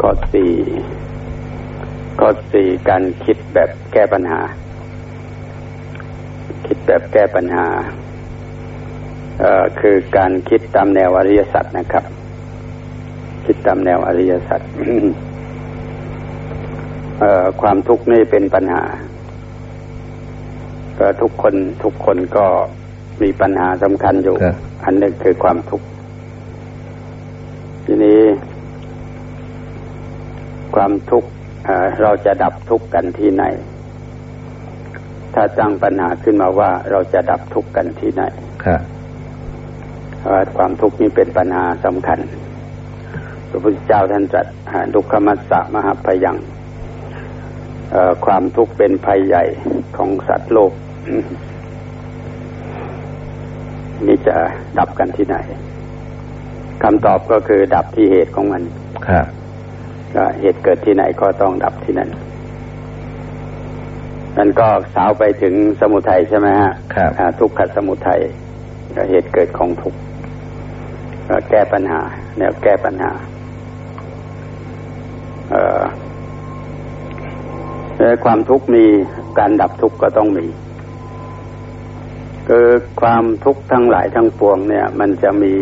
ข้อสี่ข้อสี่การคิดแบบแก้ปัญหา คิดแบบแก้ปัญหาเอ่อคือการคิดตามแนวอริยสัจนะครับ คิดตามแนวอริยสัจเอ่อความทุกข์นี่เป็นปัญหาก็ทุกคนทุกคนก็มีปัญหาสำคัญอยู่ครับอันหนึ่งคือความทุกข์ทีนี้ ความทุกข์เอ่อเราจะดับทุกข์กันที่ไหน ถ้าตั้งปัญหาขึ้นมาว่าเราจะดับทุกข์กันที่ไหนครับว่าความทุกข์นี้เป็นปัญหาสำคัญ พระพุทธเจ้าท่านตรัสหาดุขมัสสะมหาพยังเอ่อความทุกข์เป็นภัยใหญ่ของสัตว์โลก นี่จะดับกันที่ไหนคำตอบก็คือดับที่เหตุของมัน ครับ ก็เหตุเกิดที่ไหนก็ต้องดับที่นั่นนั่นก็สาวไปถึงสมุทัยใช่ไหมฮะครับอ่าทุกขสมุทัยก็เหตุเกิดของทุกข์ก็แก้ปัญหา แนวแก้ปัญหา เอ่อและความทุกข์มีการดับทุกข์ก็ต้องมีคือความทุกข์ทั้งหลายทั้งปวงเนี่ย มันจะมี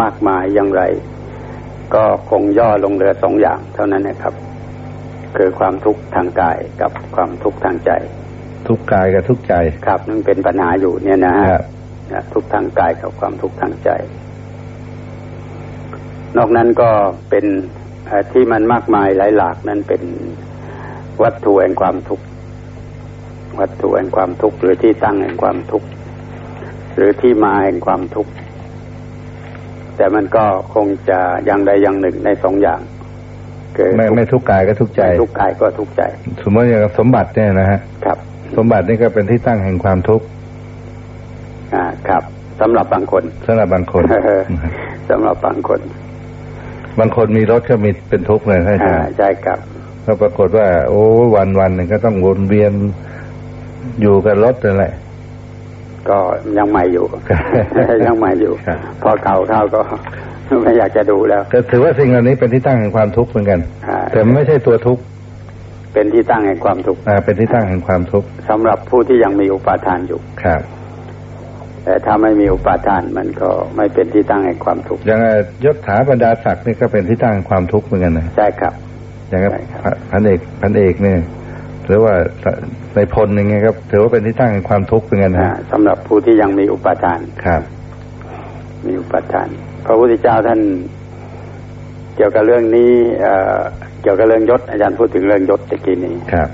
มากมายอย่างไร ก็คงย่อลงเหลือสองอย่างเท่านั้นนะครับ คือความทุกข์ทางกายกับความทุกข์ทางใจ ทุกข์กายกับทุกข์ใจครับนั่นเป็นปัญหาอยู่เนี่ยนะฮะครับนะทุกข์ทางกายกับความทุกข์ทางใจ นอกนั้นก็เป็นเอ่อที่มันมากมายหลายหลากนั้นเป็นวัตถุแห่งความทุกข์วัตถุแห่งความทุกข์หรือที่ตั้งแห่งความทุกข์หรือที่มาแห่งความทุกข์ แต่มันก็คงจะอย่างใดอย่างหนึ่งในสองอย่างคือไม่ไม่ทุกข์กายก็ทุกข์ใจไม่ทุกข์กายก็ทุกข์ใจ สมมติอย่างสมบัติเนี่ยนะฮะครับ สมบัตินี่ก็เป็นที่ตั้งแห่งความทุกข์อ่าครับสำหรับบางคนสำหรับบางคนสำหรับบางคน บางคนมีรถก็มีเป็นทุกข์เลยใช่ไหมอ่าใช่ครับก็ปรากฏว่า โอ้วันวันหนึ่งก็ต้องวนเวียนอยู่กับรถนั่นแหละ ก็ยังใหม่อยู่ยังใหม่อยู่ครับพอเก่าเข้าก็ไม่อยากจะดูแล้วก็ถือว่าสิ่งเหล่านี้เป็นที่ตั้งแห่งความทุกข์เหมือนกันอ่าแต่มันไม่ใช่ตัวทุกข์เป็นที่ตั้งแห่งความทุกข์อ่าเป็นที่ตั้งแห่งความทุกข์สำหรับผู้ที่ยังมีอุปาทานอยู่ครับ แต่ถ้าไม่มีอุปาทานมันก็ไม่เป็นที่ตั้งแห่งความทุกข์อย่างยศถาบรรดาศักดิ์นี่ก็เป็นที่ตั้งแห่งความทุกข์เหมือนกันนะใช่ครับอย่างกับใช่ครับพันเอกพันเอกเนี่ย หรือว่าในพลอย่างเงี้ยครับถือว่าเป็นที่ตั้งแห่งความทุกข์เหมือนกันอ่านะสำหรับผู้ที่ยังมีอุปาทานครับ มีอุปาทาน พระพุทธเจ้าท่าน เกี่ยวกับเรื่องนี้เอ่อเกี่ยวกับเรื่องยศ อาจารย์พูดถึงเรื่องยศตะกี้นี้ครับ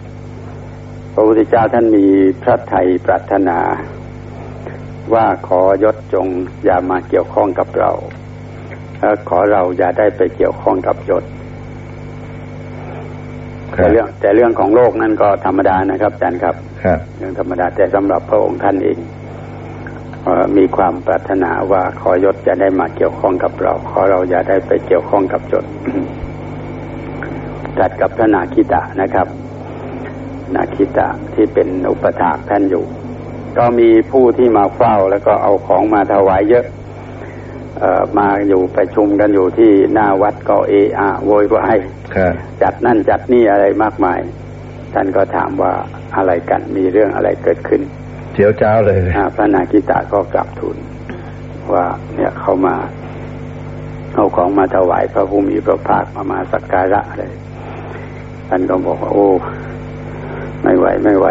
พระพุทธเจ้าท่านมีพระไทยปรารถนา ว่าขอยศจงอย่ามาเกี่ยวข้องกับเราและขอเราอย่าได้ไปเกี่ยวข้องกับยศครั แต่บเรื่องแต่เรื่องของโลกนั่นก็ธรรมดานะครับอาจารย์ครับครับเรื่องธรรมดาแต่สำหรับพระองค์ท่านเองเอ่อมีความปรารถนาว่าขอยศจะได้มาเกี่ยวข้องกับเรา ขอเราอย่าได้ไปเกี่ยวข้องกับยศจัดกับพระนาคิตะนะครับ นาคิตะที่เป็นอุปถากท่านอยู่ ก็มีผู้ที่มาเฝ้าแล้วก็เอาของมาถวายเยอะเอ่อ มาอยู่ประชุมกันอยู่ที่หน้าวัดก็เอะอะโวยวายครับจัดนั่นจัดนี่อะไรมากมาย ท่านก็ถามว่าอะไรกันมีเรื่องอะไรเกิดขึ้นเจียวจ้าวเลยอ่าพระนาคิตะก็กลับทูลว่าเนี่ยเขามาเอาของมาถวายพระผู้มีพระภาคมามาสักการะเลยท่านก็บอกว่าโอ้ ไม่ไหวไม่ไหว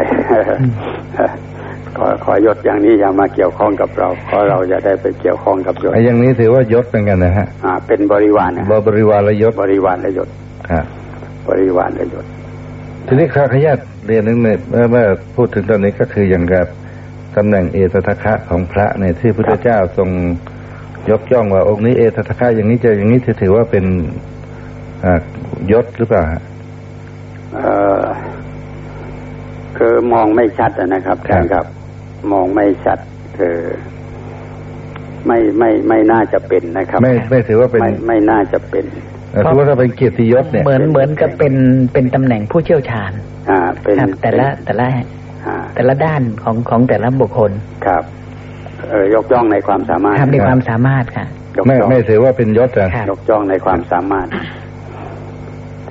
ขอขอยศอย่างนี้อย่ามาเกี่ยวข้องกับเราขอเราจะได้ไปเกี่ยวข้องกับยศไอ้อย่างนี้ถือว่ายศเป็นกันนะฮะอ่า เป็นบริวารนะบริวารยศบริวารและยศครับบริวารและยศทีนี้ข้าขยันเรียนนึงเนี่ยเมื่อเมื่อพูดถึงตอนนี้ก็คืออย่างกับตำแหน่งเอตทัคคะของพระเนี่ยที่พระพุทธเจ้าทรงยกย่องว่าองค์นี้เอตทัคคะอย่างนี้จะอย่างนี้จะถือว่าเป็นอ่ายศหรือเปล่าฮะเอ่อคือมองไม่ชัดอะนะครับครับท่านครับ มองไม่ชัดคือไม่ไม่ไม่น่าจะเป็นนะครับ ไม่ไม่ถือว่าเป็นไม่ไม่น่าจะเป็นเอ่อถือว่าถ้าเป็นเกียรติยศเนี่ยเหมือนเหมือนกับเป็นเป็นตำแหน่งผู้เชี่ยวชาญ อ่า เป็นครับแต่ละเป็นแต่ละอ่าแต่ละด้านของของแต่ละบุคคลครับเออยกย่องในความสามารถทำในความสามารถค่ะยกไม่ย่องไม่ถือว่าเป็นยศอะครับยกย่องในความสามารถ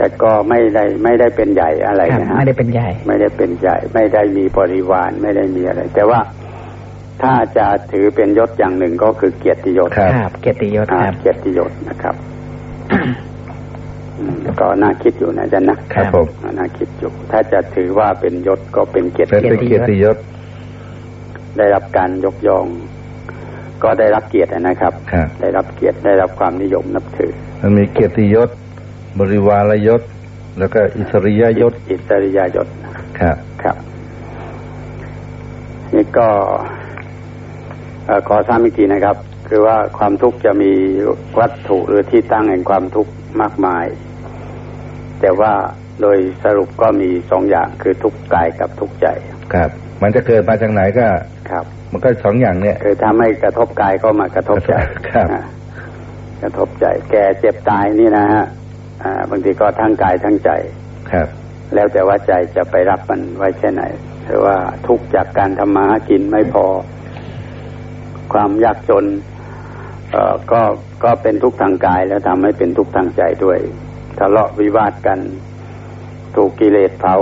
แแต่ก็ไม่ได้ไม่ได้เป็นใหญ่อะไรครับนะฮะไม่ได้เป็นใหญ่ ไม่ได้เป็นใหญ่ ไม่ได้มีบริวารไม่ได้มีอะไร แต่ว่าถ้าจะถือเป็นยศอย่างหนึ่งก็คือเกียรติยศครับครับเกียรติยศอ่าครับเกียรติยศนะครับอืมก็น่าคิดอยู่นะอาจันนะครับผมน่าคิดอยู่ถ้าจะถือว่าเป็นยศก็เป็นเกียรติเป็นเป็นเกียรติยศ ได้รับการยกย่อง ก็ได้รับเกียรตินะครับครับ ได้รับเกียรติได้รับความนิยมนับถือ มันมีเกียรติยศ บริวารยศ แล้วก็อิสริยยศ อิสริยยศครับครับ นี่ก็เอ่อขอซ้ำอีกทีนะครับ คือว่าความทุกข์จะมีวัตถุหรือที่ตั้งแห่งความทุกข์มากมาย แต่ว่าโดยสรุปก็มีสองอย่างคือทุกข์กายกับทุกข์ใจครับ มันจะเกิดมาจากไหนก็ครับ มันก็สองอย่างเนี่ยคือถ้าไม่กระทบกายก็มากระทบใจครับอ่ากระทบใจ แก่เจ็บตายนี่นะฮะ อ่า บางทีก็ทั้งกายทั้งใจ ครับ แล้วแต่ว่าใจจะไปรับมันไว้แค่ไหนหรือว่าทุกข์จากการทำมาหากินไม่พอ ความยากจนเอ่อก็ก็เป็นทุกข์ทางกายแล้วทำให้เป็นทุกข์ทางใจด้วยทะเลาะวิวาทกัน ถูกกิเลสเผา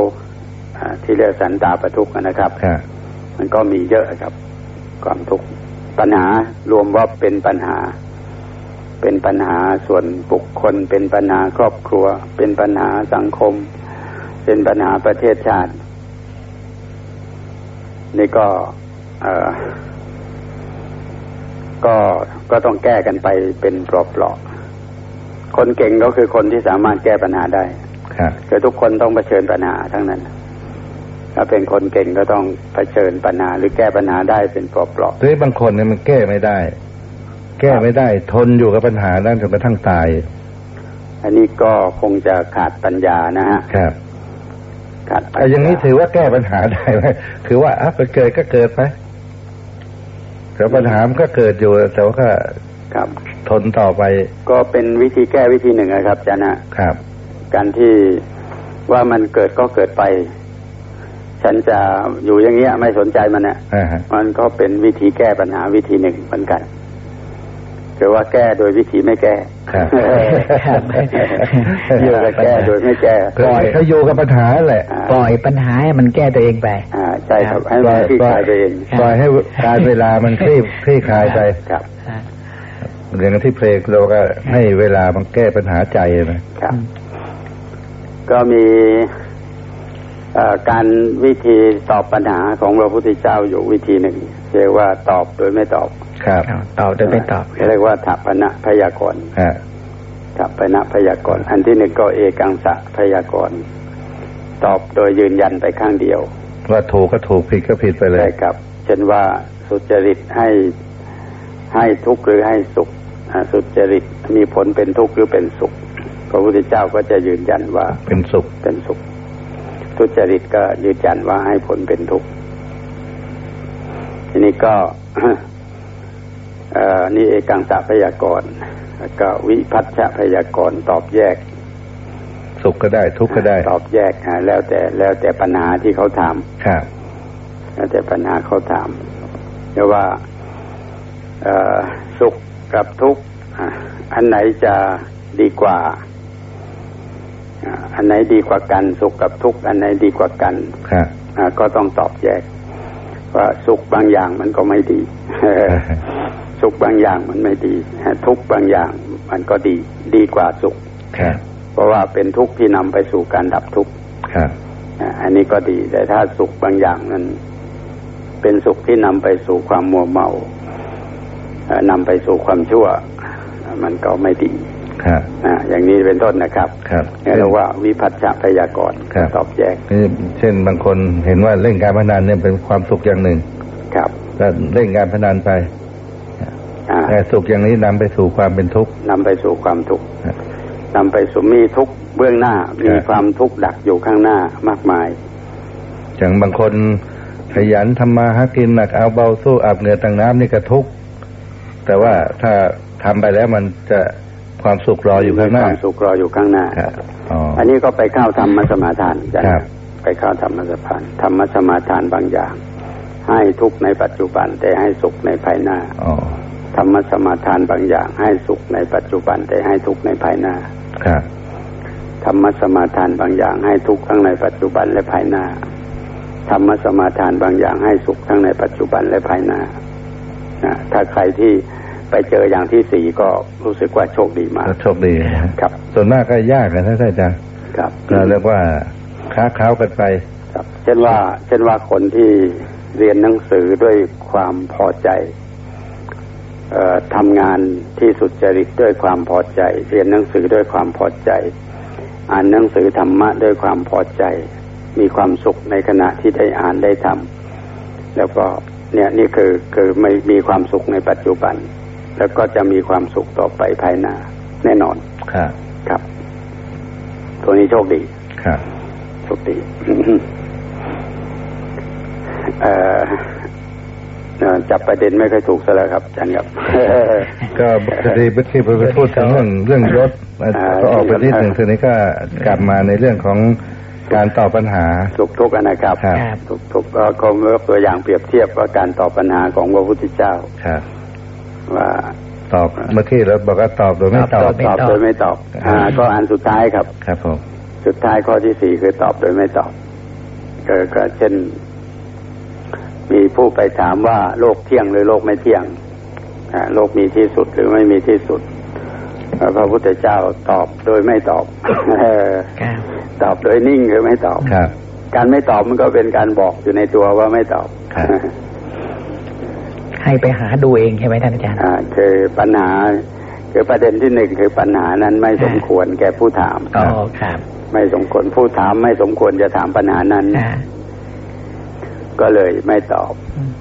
อ่าที่เรียกสันตาประทุกข์นะครับครับ มันก็มีเยอะครับ ความทุกข์ปัญหารวมว่าเป็นปัญหา เป็นปัญหาส่วนบุคคล เป็นปัญหาครอบครัว เป็นปัญหาสังคม เป็นปัญหาประเทศชาติ นี่ก็เอ่อก็ก็ต้องแก้กันไปเป็นเปลาะๆคนเก่งก็คือคนที่สามารถแก้ปัญหาได้ครับคือทุกคนต้องเผชิญปัญหาทั้งนั้น ถ้าเป็นคนเก่งก็ต้องเผชิญปัญหาหรือแก้ปัญหาได้เป็นเปลาะหรือบางคนเนี่ยมันแก้ไม่ได้ แก้ไม่ได้ ทนอยู่กับปัญหานั้นจนกระทั่งตายๆอันนี้ก็คงจะขาดปัญญานะฮะครับขาดปัญแต่ญาอย่างนี้ถือว่าแก้ปัญหาได้ไหมคือว่าอะมันเกิดก็เกิดไปแต่ปัญหามันก็เกิดอยู่แต่ว่าก็ครับทนต่อไป ก็เป็นวิธีแก้วิธีหนึ่งนะครับอาจารย์นะครับ การที่ว่ามันเกิดก็เกิดไป ฉันจะอยู่อย่างเงี้ยไม่สนใจมันเนี่ยอ่าฮะมันก็เป็นวิธีแก้ปัญหาวิธีหนึ่งเหมือนกัน คือว่าแก้โดยวิธีไม่แก้ครับครับอยู่กับแก้โดยไม่แก้ปล่อยเขาอยู่กับปัญหาแหละาปล่อยปัญหาให้มันแก้ตัวเองไปอ่าใช่ครับให้ปล่มัอนยคลี่ปล่คอยลายไปเองปล่อยให้การเวลามันคลี่คลี่คลายไปครับอย่างที่เพลงเราก็ให้เวลามันแก้ปัญหาใจนะครับ ก็มีเอ่อการวิธีตอบปัญหาของพระพุทธเจ้าอยู่วิธีหนึ่งเรียกว่าตอบโดยไม่ตอบ ครับครับตอบโดยไม่ตอบเรียกว่าถัพนะพยากรณ์ฮะถัพนะพยากรณ์อันที่หนึ่งก็เอกังสะพยากรณ์ตอบโดยยืนยันไปข้างเดียว ว่าถูกก็ถูกผิดก็ผิดไปเลใช่ยครับ เช่นว่าสุจริตให้ให้ทุกข์หรือให้สุขอ่าสุจริตมีผลเป็นทุกข์หรือเป็นสุขพระพุทธเจ้าก็จะยืนยันว่าเป็นสุขเป็นสุข ทุจริตก็ยืนยันว่าให้ผลเป็นทุกข์ทีนี้ก็เอ่อ นี่เอกังสะพยากรณ์แล้วก็วิพัฒชพยากรณ์ตอบแยก สุขก็ได้ ทุกข์ก็ได้ ตอบแยกอ่าแล้วแต่แล้วแต่ปัญหาที่เขาถามครับ แล้วแต่ปัญหาเขาถามเรียกว่าเอ่อสุขกับทุกข์อะอันไหนจะดีกว่าอะอันไหนดีกว่ากัน สุขกับทุกข์อันไหนดีกว่ากันครับอะก็ต้องตอบแยกว่าสุขบางอย่างมันก็ไม่ดี สุขบางอย่างมันไม่ดี ทุกข์บางอย่างมันก็ดีดีกว่าสุขครับเพราะว่าเป็นทุกข์ที่นำไปสู่การดับทุกข์ครับอะอันนี้ก็ดีแต่ถ้าสุขบางอย่างนั้น เป็นสุขที่นำไปสู่ความมัวเมาเอ่อนำไปสู่ความชั่วอะมันก็ไม่ดีครับอะอย่างนี้เป็นต้นนะครับครับนี่เรียกว่าวิพัฒชพยากรณ์ครับตอบแยกนี่เช่นบางคนเห็นว่าเล่นการพนันเนี่ยเป็นความสุขอย่างหนึ่ง ครับแล้วเล่นการพนันไปอ่า แต่สุขอย่างนี้นำไปสู่ความเป็นทุกข์นำไปสู่ความทุกข์ครับนำไปสู่มีทุกข์เบื้องหน้ามีความทุกข์ดักอยู่ข้างหน้ามากมาย อย่างบางคนขยันทำมาหากินหนักเอาเบาสู้อาบเหงื่อต่างน้ำนี่ก็ทุกข์แต่ว่าถ้าทำไปแล้วมันจะความสุขรออยู่ข้างหน้ามีความสุขรออยู่ข้างหน้าครับอ๋ออันนี้ก็ไปเข้าธรรมสมาทานกันครับไปเข้าธรรมสมาทานธรรมสมาทานบางอย่าง ให้ทุกข์ในปัจจุบันแต่ให้สุขในภายหน้าอ๋อ ธรรมสมาทานบางอย่างให้สุขในปัจจุบันแต่ให้ทุกข์ในภายหน้าครับธรรมสมาทานบางอย่างให้ทุกข์ทั้งในปัจจุบันและภายหน้าธรรมสมาทานบางอย่างให้สุขทั้งในปัจจุบันและภายหน้านะถ้าใครที่ไปเจออย่างที่สี่ก็รู้สึกว่าโชคดีมากโชคดีครับ ส่วนมากก็ยากนะท่านอาจารย์ครับก็เรียกว่าค้าเข้ากันไป ครับ เช่นว่า เช่นว่าคนที่เรียนหนังสือด้วยความพอใจเอ่อ ทำงานที่สุจริตด้วยความพอใจ เรียนหนังสือด้วยความพอใจ อ่านหนังสือธรรมะด้วยความพอใจ มีความสุขในขณะที่ได้อ่านได้ทำแล้วก็เนี่ยนี่คือคือไม่มีความสุขในปัจจุบัน แล้วก็จะมีความสุขต่อไปภายหน้า แน่นอนครับครับ ตัวนี้โชคดีครับโชคดีเอ่อเอ่อ จับประเด็นไม่ค่อยถูกซะแล้วครับอาจารย์ครับ ก็ปกติเมื่อกี้ไปพูดถึงเรื่องเรื่องยศอ่าก็ออกไปที่หนึ่งทีนี้ก็กลับมาในเรื่องของการตอบปัญหาทุกทุกๆนะครับครับครับทุกทุกๆก็คงยกตัวอย่างเปรียบเทียบว่าการตอบปัญหาของพระพุทธเจ้าครับว่าตอบเมื่อกี้เราบอกว่าตอบโดยไม่ตอบไม่ตอบตอบโดยไม่ตอบอ่าก็อันสุดท้ายครับ ครับผมสุดท้ายข้อที่สี่คือตอบโดยไม่ตอบก็ก็เช่น มีผู้ไปถามว่าโลกเที่ยงหรือโลกไม่เที่ยงอ่าโลกมีที่สุดหรือไม่มีที่สุดเอ่อพระพุทธเจ้าตอบโดยไม่ตอบเออครับตอบโดยนิ่งหรือไม่ตอบครับการไม่ตอบมันก็เป็นการบอกอยู่ในตัวว่าไม่ตอบครับให้ไปหาดูเองใช่ไหมท่านอาจารย์อ่าคือปัญหาคือประเด็นที่หนึ่งคือปัญหานั้นไม่สมควรแก่ผู้ถามอ๋อครับ ไม่สมควรผู้ถามไม่สมควรจะถามปัญหานั้นอ่า ก็เลยไม่ตอบอืม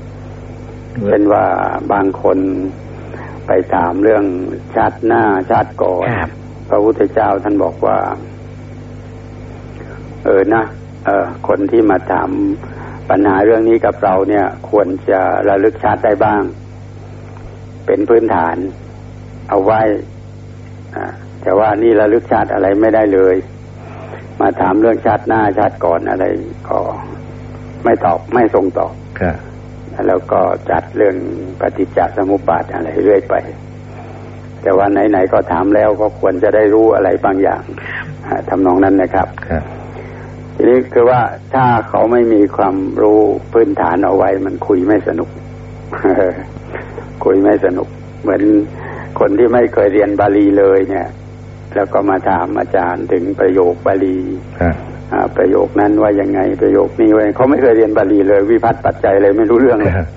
เป็นว่าบางคนไปถามเรื่องชาติหน้าชาติก่อนครับพระพุทธเจ้าท่านบอกว่า เออนะเออคนที่มาถามปัญหาเรื่องนี้กับเราเนี่ย ควรจะระลึกชาติได้บ้าง เป็นพื้นฐาน เอาไว้อ่าแต่ว่านี่ระลึกชาติอะไรไม่ได้เลย มาถามเรื่องชาติหน้าชาติก่อนอะไรก็ ไม่ตอบไม่ทรงตอบครับแล้วก็จัดเรื่องปฏิจจสมุปบาทอะไรเรื่อยไป แต่ว่าไหนๆก็ถามแล้วก็ควรจะได้รู้อะไรบางอย่างอ่าทำนองนั้นนะครับครับทีนี้คือว่าถ้าเขาไม่มีความรู้พื้นฐานเอาไว้ มันคุยไม่สนุก คุยไม่สนุก เหมือนคนที่ไม่เคยเรียนบาลีเลยเนี่ย แล้วก็มาถามอาจารย์ถึงประโยคบาลีครับอ่า ประโยคนั้นว่ายังไงประโยคนี้ว่าเขาไม่เคยเรียนบาลีเลย วิพัฒน์ปัจจัยเลยไม่รู้เรื่องเลยครับ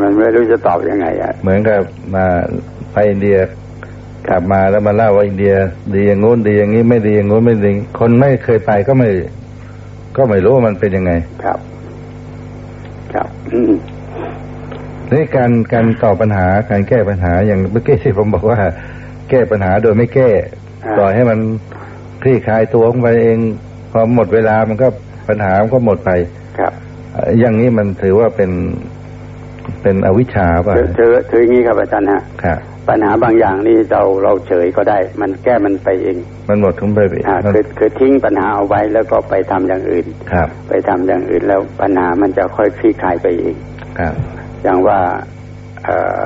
มันไม่รู้จะตอบยังไงอะเหมือนกับมาไปอินเดียกลับมาแล้วมาเล่าว่าอินเดีย ดีอย่างงู้นดีอย่างนี้ไม่ดีอย่างงู้นไม่ดีคนไม่เคยไปก็ไม่ ก็ไม่รู้ว่ามันเป็นยังไง ครับ ครับอืมนี่การการตอบปัญหาการแก้ปัญหาอย่างเมื่อกี้ที่ผมบอกว่า แก้ปัญหาโดยไม่แก้อ่าปล่อยให้มัน คลี่คลายตัวของมันเองพอหมดเวลามันก็ปัญหามันก็หมดไปครับเอ่ออย่างนี้มันถือว่าเป็นเป็นอวิชชาป่ะถือถือถืออย่างนี้ครับอาจารย์ฮะครับปัญหาบางอย่างนี่เราเราเฉยก็ได้ มันแก้มันไปเอง มันหมดทุนไปไปอ่ามันคือคือทิ้งปัญหาเอาไว้แล้วก็ไปทำอย่างอื่นครับ ไปทำอย่างอื่นแล้วปัญหามันจะค่อยคลี่คลายไปเองครับ อย่างว่าเอ่อ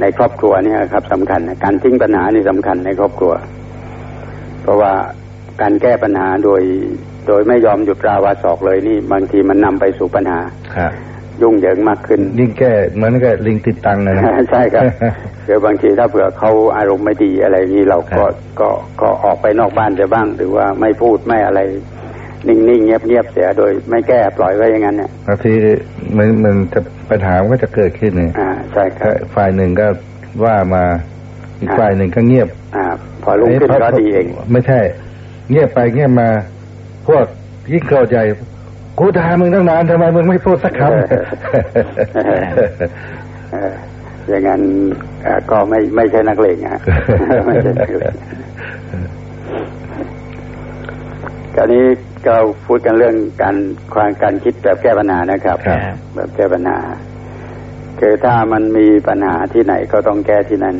ในครอบครัวเนี่ยครับสำคัญนะการทิ้งปัญหานี่สำคัญในครอบครัวเพ ราะว่าการแก้ปัญหาโดย โดยไม่ยอมหยุดราวาสอกเลยนี่ บางทีมันนำไปสู่ปัญหาครับยุ่งเหยิงมากขึ้นยิ่งแก้เหมือนกับลิงติดตังเลยนะใช่ครับเดี๋ยวบางทีถ้าเผื่อเขาอารมณ์ไม่ดีอะไรนี้เราก็ครับก็ก็ออกไปนอกบ้านจะบ้าง หรือว่าไม่พูดไม่อะไร นิ่งๆเงียบๆเสียโดยไม่แก้ปล่อยไว้อย่างนั้นเนี่ยบางทีมันมันจะปัญหามันก็จะเกิดขึ้นเนี่ยอ่าใช่ครับฝ่ายหนึ่งก็ว่ามา อีกอ่าฝ่ายหนึ่งก็เงียบอ่าพอลุกขึ้นเอ้ยก็ดีเอง ไม่ใช่ เงียบไปเงียบมา พวกยิ่งโกรธใหญ่กูด่ามึงตั้งนานทำไมมึงไม่พูดสักคำเอออย่างนั้นเอ่อก็ไม่ไม่ใช่นักเลงฮะไม่ใช่นักเลงคราวนี้เราพูดกันเรื่องการความการคิดแบบแก้ปัญหานะครับครับแบบแก้ปัญหาคือถ้ามันมีปัญหาที่ไหนก็ต้องแก้ที่นั่น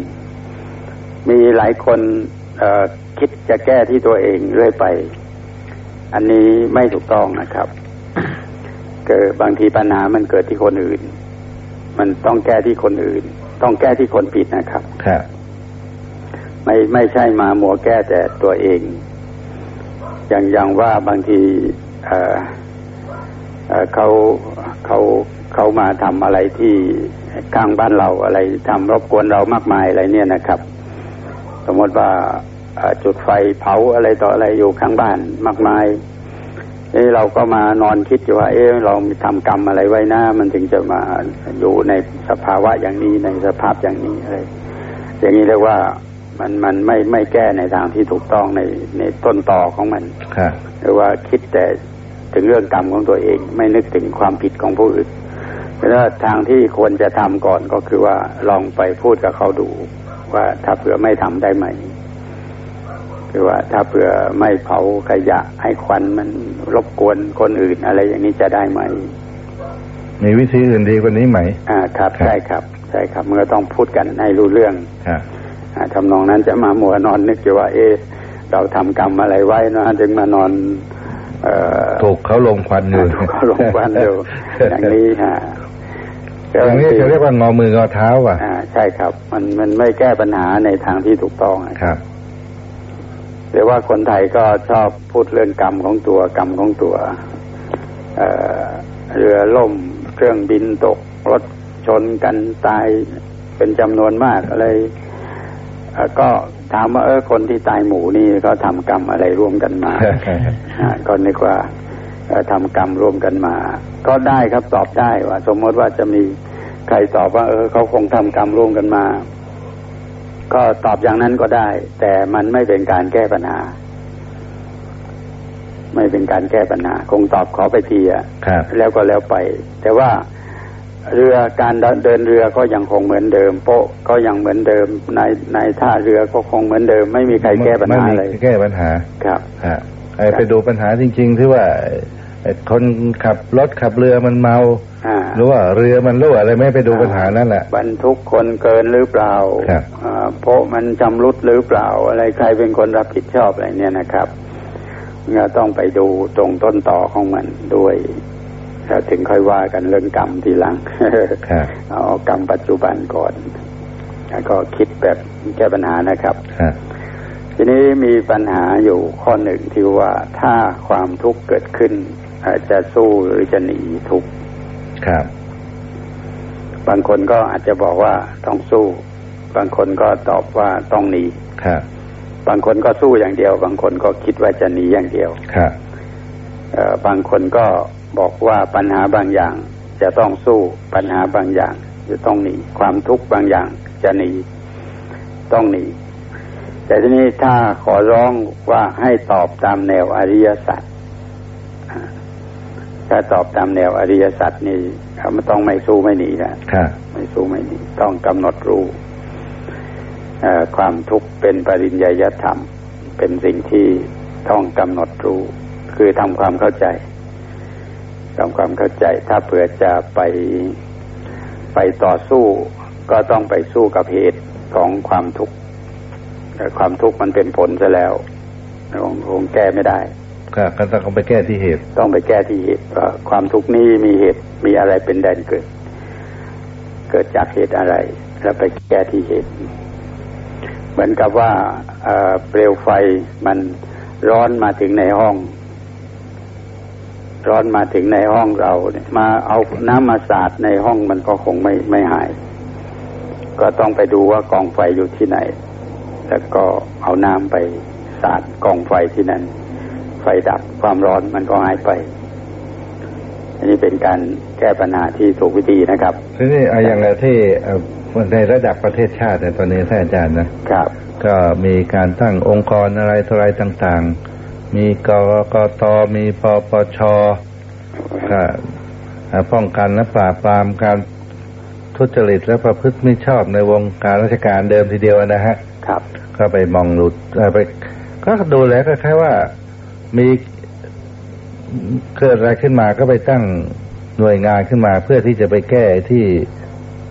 มีหลายคนเอ่อคิดจะแก้ที่ตัวเองเรื่อยไป อันนี้ไม่ถูกต้องนะครับ เกิดบางทีปัญหามันเกิดที่คนอื่น มันต้องแก้ที่คนอื่น ต้องแก้ที่คนผิดนะครับครับไม่ไม่ใช่มาหมัวแก้แต่ตัวเอง อย่างอย่างว่าบางทีเอ่อเอ่อเขาเขาเขามาทำอะไรที่ข้างบ้านเราอะไรทำรบกวนเรามากมายอะไรเนี่ยนะครับส มมติว่าเอ่อจุดไฟเผาอะไรต่ออะไรอยู่ข้างบ้านมากมายเอ้เราก็มานอนคิดอยู่ว่า เอ๊ะเราทำกรรมอะไรไว้นะมันถึงจะมาอยู่ในสภาวะอย่างนี้ในสภาพอย่างนี้อะไรอย่างนี้เรียกว่ามันมันไม่ไม่แก้ในทางที่ถูกต้องในในต้นต่อของมันครับหรือว่าคิดแต่ถึงเรื่องกรรมของตัวเอง ไม่นึกถึงความผิดของผู้อื่นแล้วทางที่ควรจะทำก่อนก็คือว่าลองไปพูดกับเขาดู ว่าถ้าเผื่อไม่ทำได้ไหมคือว่าถ้าเผื่อไม่เผาขยะให้ควันมันรบกวนคนอื่นอะไรอย่างนี้จะได้ไหม มีวิธีอื่นดีกว่านี้ไหม อ่าครับครับใช่ครับใช่ครับเมื่อต้องพูดกันให้รู้เรื่องครับอ่าทำนองนั้นจะมามัวนอนนึกอยู่ว่า เอ๊ะเราทำกรรมอะไรไว้นะจึงมานอนเอ่อถูกเขาลงควันอยู่ถูกเขาลงควันอยู่อย่างนี้ฮะ อย่างนี้จะเรียกว่างอมืองอเท้าว่ะอ่าใช่ครับ มันมันไม่แก้ปัญหาในทางที่ถูกต้องนะครับหรือว่าคนไทยก็ชอบพูดเรื่องกรรมของตัวกรรมของตัวเอ่อเรือล่มเครื่องบินตกรถชนกันตายเป็นจำนวนมากอะไรเอ่อก็ถามว่าเออคนที่ตายหมู่นี่เขาทำกรรมอะไรร่วมกันมาอ่าก็นึกว่าเอ่อ ทำกรรมร่วมกันมา ก็ได้ครับตอบได้ว่า สมมติว่าจะมีใครตอบว่า เออเขาคงทำกรรมร่วมกันมา ก็ตอบอย่างนั้นก็ได้ แต่มันไม่เป็นการแก้ปัญหา ไม่เป็นการแก้ปัญหา คงตอบขอไปทีอะครับแล้วก็แล้วไป แต่ว่าเรือการเดินเรือก็ยังคงเหมือนเดิม โป๊ะก็ยังเหมือนเดิมในในท่าเรือก็คงเหมือนเดิม ไม่มีใครแก้ปัญหาไม่มีเลยแก้ปัญหาครับฮะไอ้ไปดูปัญหาจริง ๆ ที่ว่าไอ้ คนขับรถขับเรือมันเมาอ่าหรือว่าเรือมันรั่วอะไรไม่ไปดูปัญหานั่นแหละบรรทุกคนเกินหรือเปล่าครับอ่าโป๊ะมันจำรุดหรือเปล่าอะไรใครเป็นคนรับผิดชอบอะไรเนี่ยนะครับเราต้องไปดูตรงต้นต่อของมันด้วยแล้วถึงค่อยว่ากันเรื่องกรรมทีหลังครับเอากรรมปัจจุบันก่อนแล้วก็คิดแบบแก้ปัญหานะครับครับทีนี้มีปัญหาอยู่ข้อหนึ่งที่ว่าถ้าความทุกข์เกิดขึ้นอา จจะสู้หรือจะหนีทุกข์ครับ บางคนก็อาจจะบอกว่าต้องสู้ บางคนก็ตอบว่าต้องหนีครับ บางคนก็สู้อย่างเดียว บางคนก็คิดว่าจะหนีอย่างเดียวครับเอ่อบางคนก็บอกว่าปัญหาบางอย่าง จะต้องสู้ปัญหาบางอย่าง จะต้องหนีความทุกข์บางอย่างจะหนีต้องหนีแต่ทีนี้ถ้าขอร้องว่าให้ตอบตามแนวอริยสัจอ่า ถ้าตอบตามแนวอริยสัจนี่มันต้องไม่สู้ไม่หนีนะครับไม่สู้ไม่หนีต้องกำหนดรู้เอ่อความทุกข์เป็นปริญญาธรรม เป็นสิ่งที่ต้องกำหนดรู้ คือทำความเข้าใจทำความเข้าใจ ถ้าเผื่อจะไปไปต่อสู้ ก็ต้องไปสู้กับเหตุของความทุกข์แต่ความทุกข์มันเป็นผลซะแล้วคงคงแก้ไม่ได้ ครับก็ต้องไปแก้ที่เหตุ ต้องไปแก้ที่เหตุว่าความทุกข์นี้มีเหตุมีอะไรเป็นแดนเกิด เกิดจากเหตุอะไร แล้วไปแก้ที่เหตุ เหมือนกับว่าเอ่อเปลวไฟมันร้อนมาถึงในห้อง ร้อนมาถึงในห้องเราเนี่ยมาเอาน้ำมาสาดในห้องมันก็คงไม่ไม่หาย ก็ต้องไปดูว่ากองไฟอยู่ที่ไหน แล้วก็เอาน้ำไปสาดกองไฟที่นั่น ไฟดับความร้อนมันก็หายไป อันนี้เป็นการแก้ปัญหาที่ถูกวิธีนะครับทีนี้เอาอย่างไรที่เอ่อในระดับประเทศชาติในยตอนนี้ท่านอาจารย์นะครับ ก็มีการตั้งองค์กรอะไรต่ออะไรต่างๆ มีกกตมีปปชก็เอ่อป้องกันและปราบปรามการทุจริตและประพฤติไม่ชอบในวงการราชการเดิมทีเดียวนะฮะ ครับ ก็ไปมองหลุดเอ่อไป ก็ดูแล้วก็คล้ายๆว่า มีเกิดอะไรขึ้นมาก็ไปตั้งหน่วยงานขึ้นมาเพื่อที่จะไปแก้ที่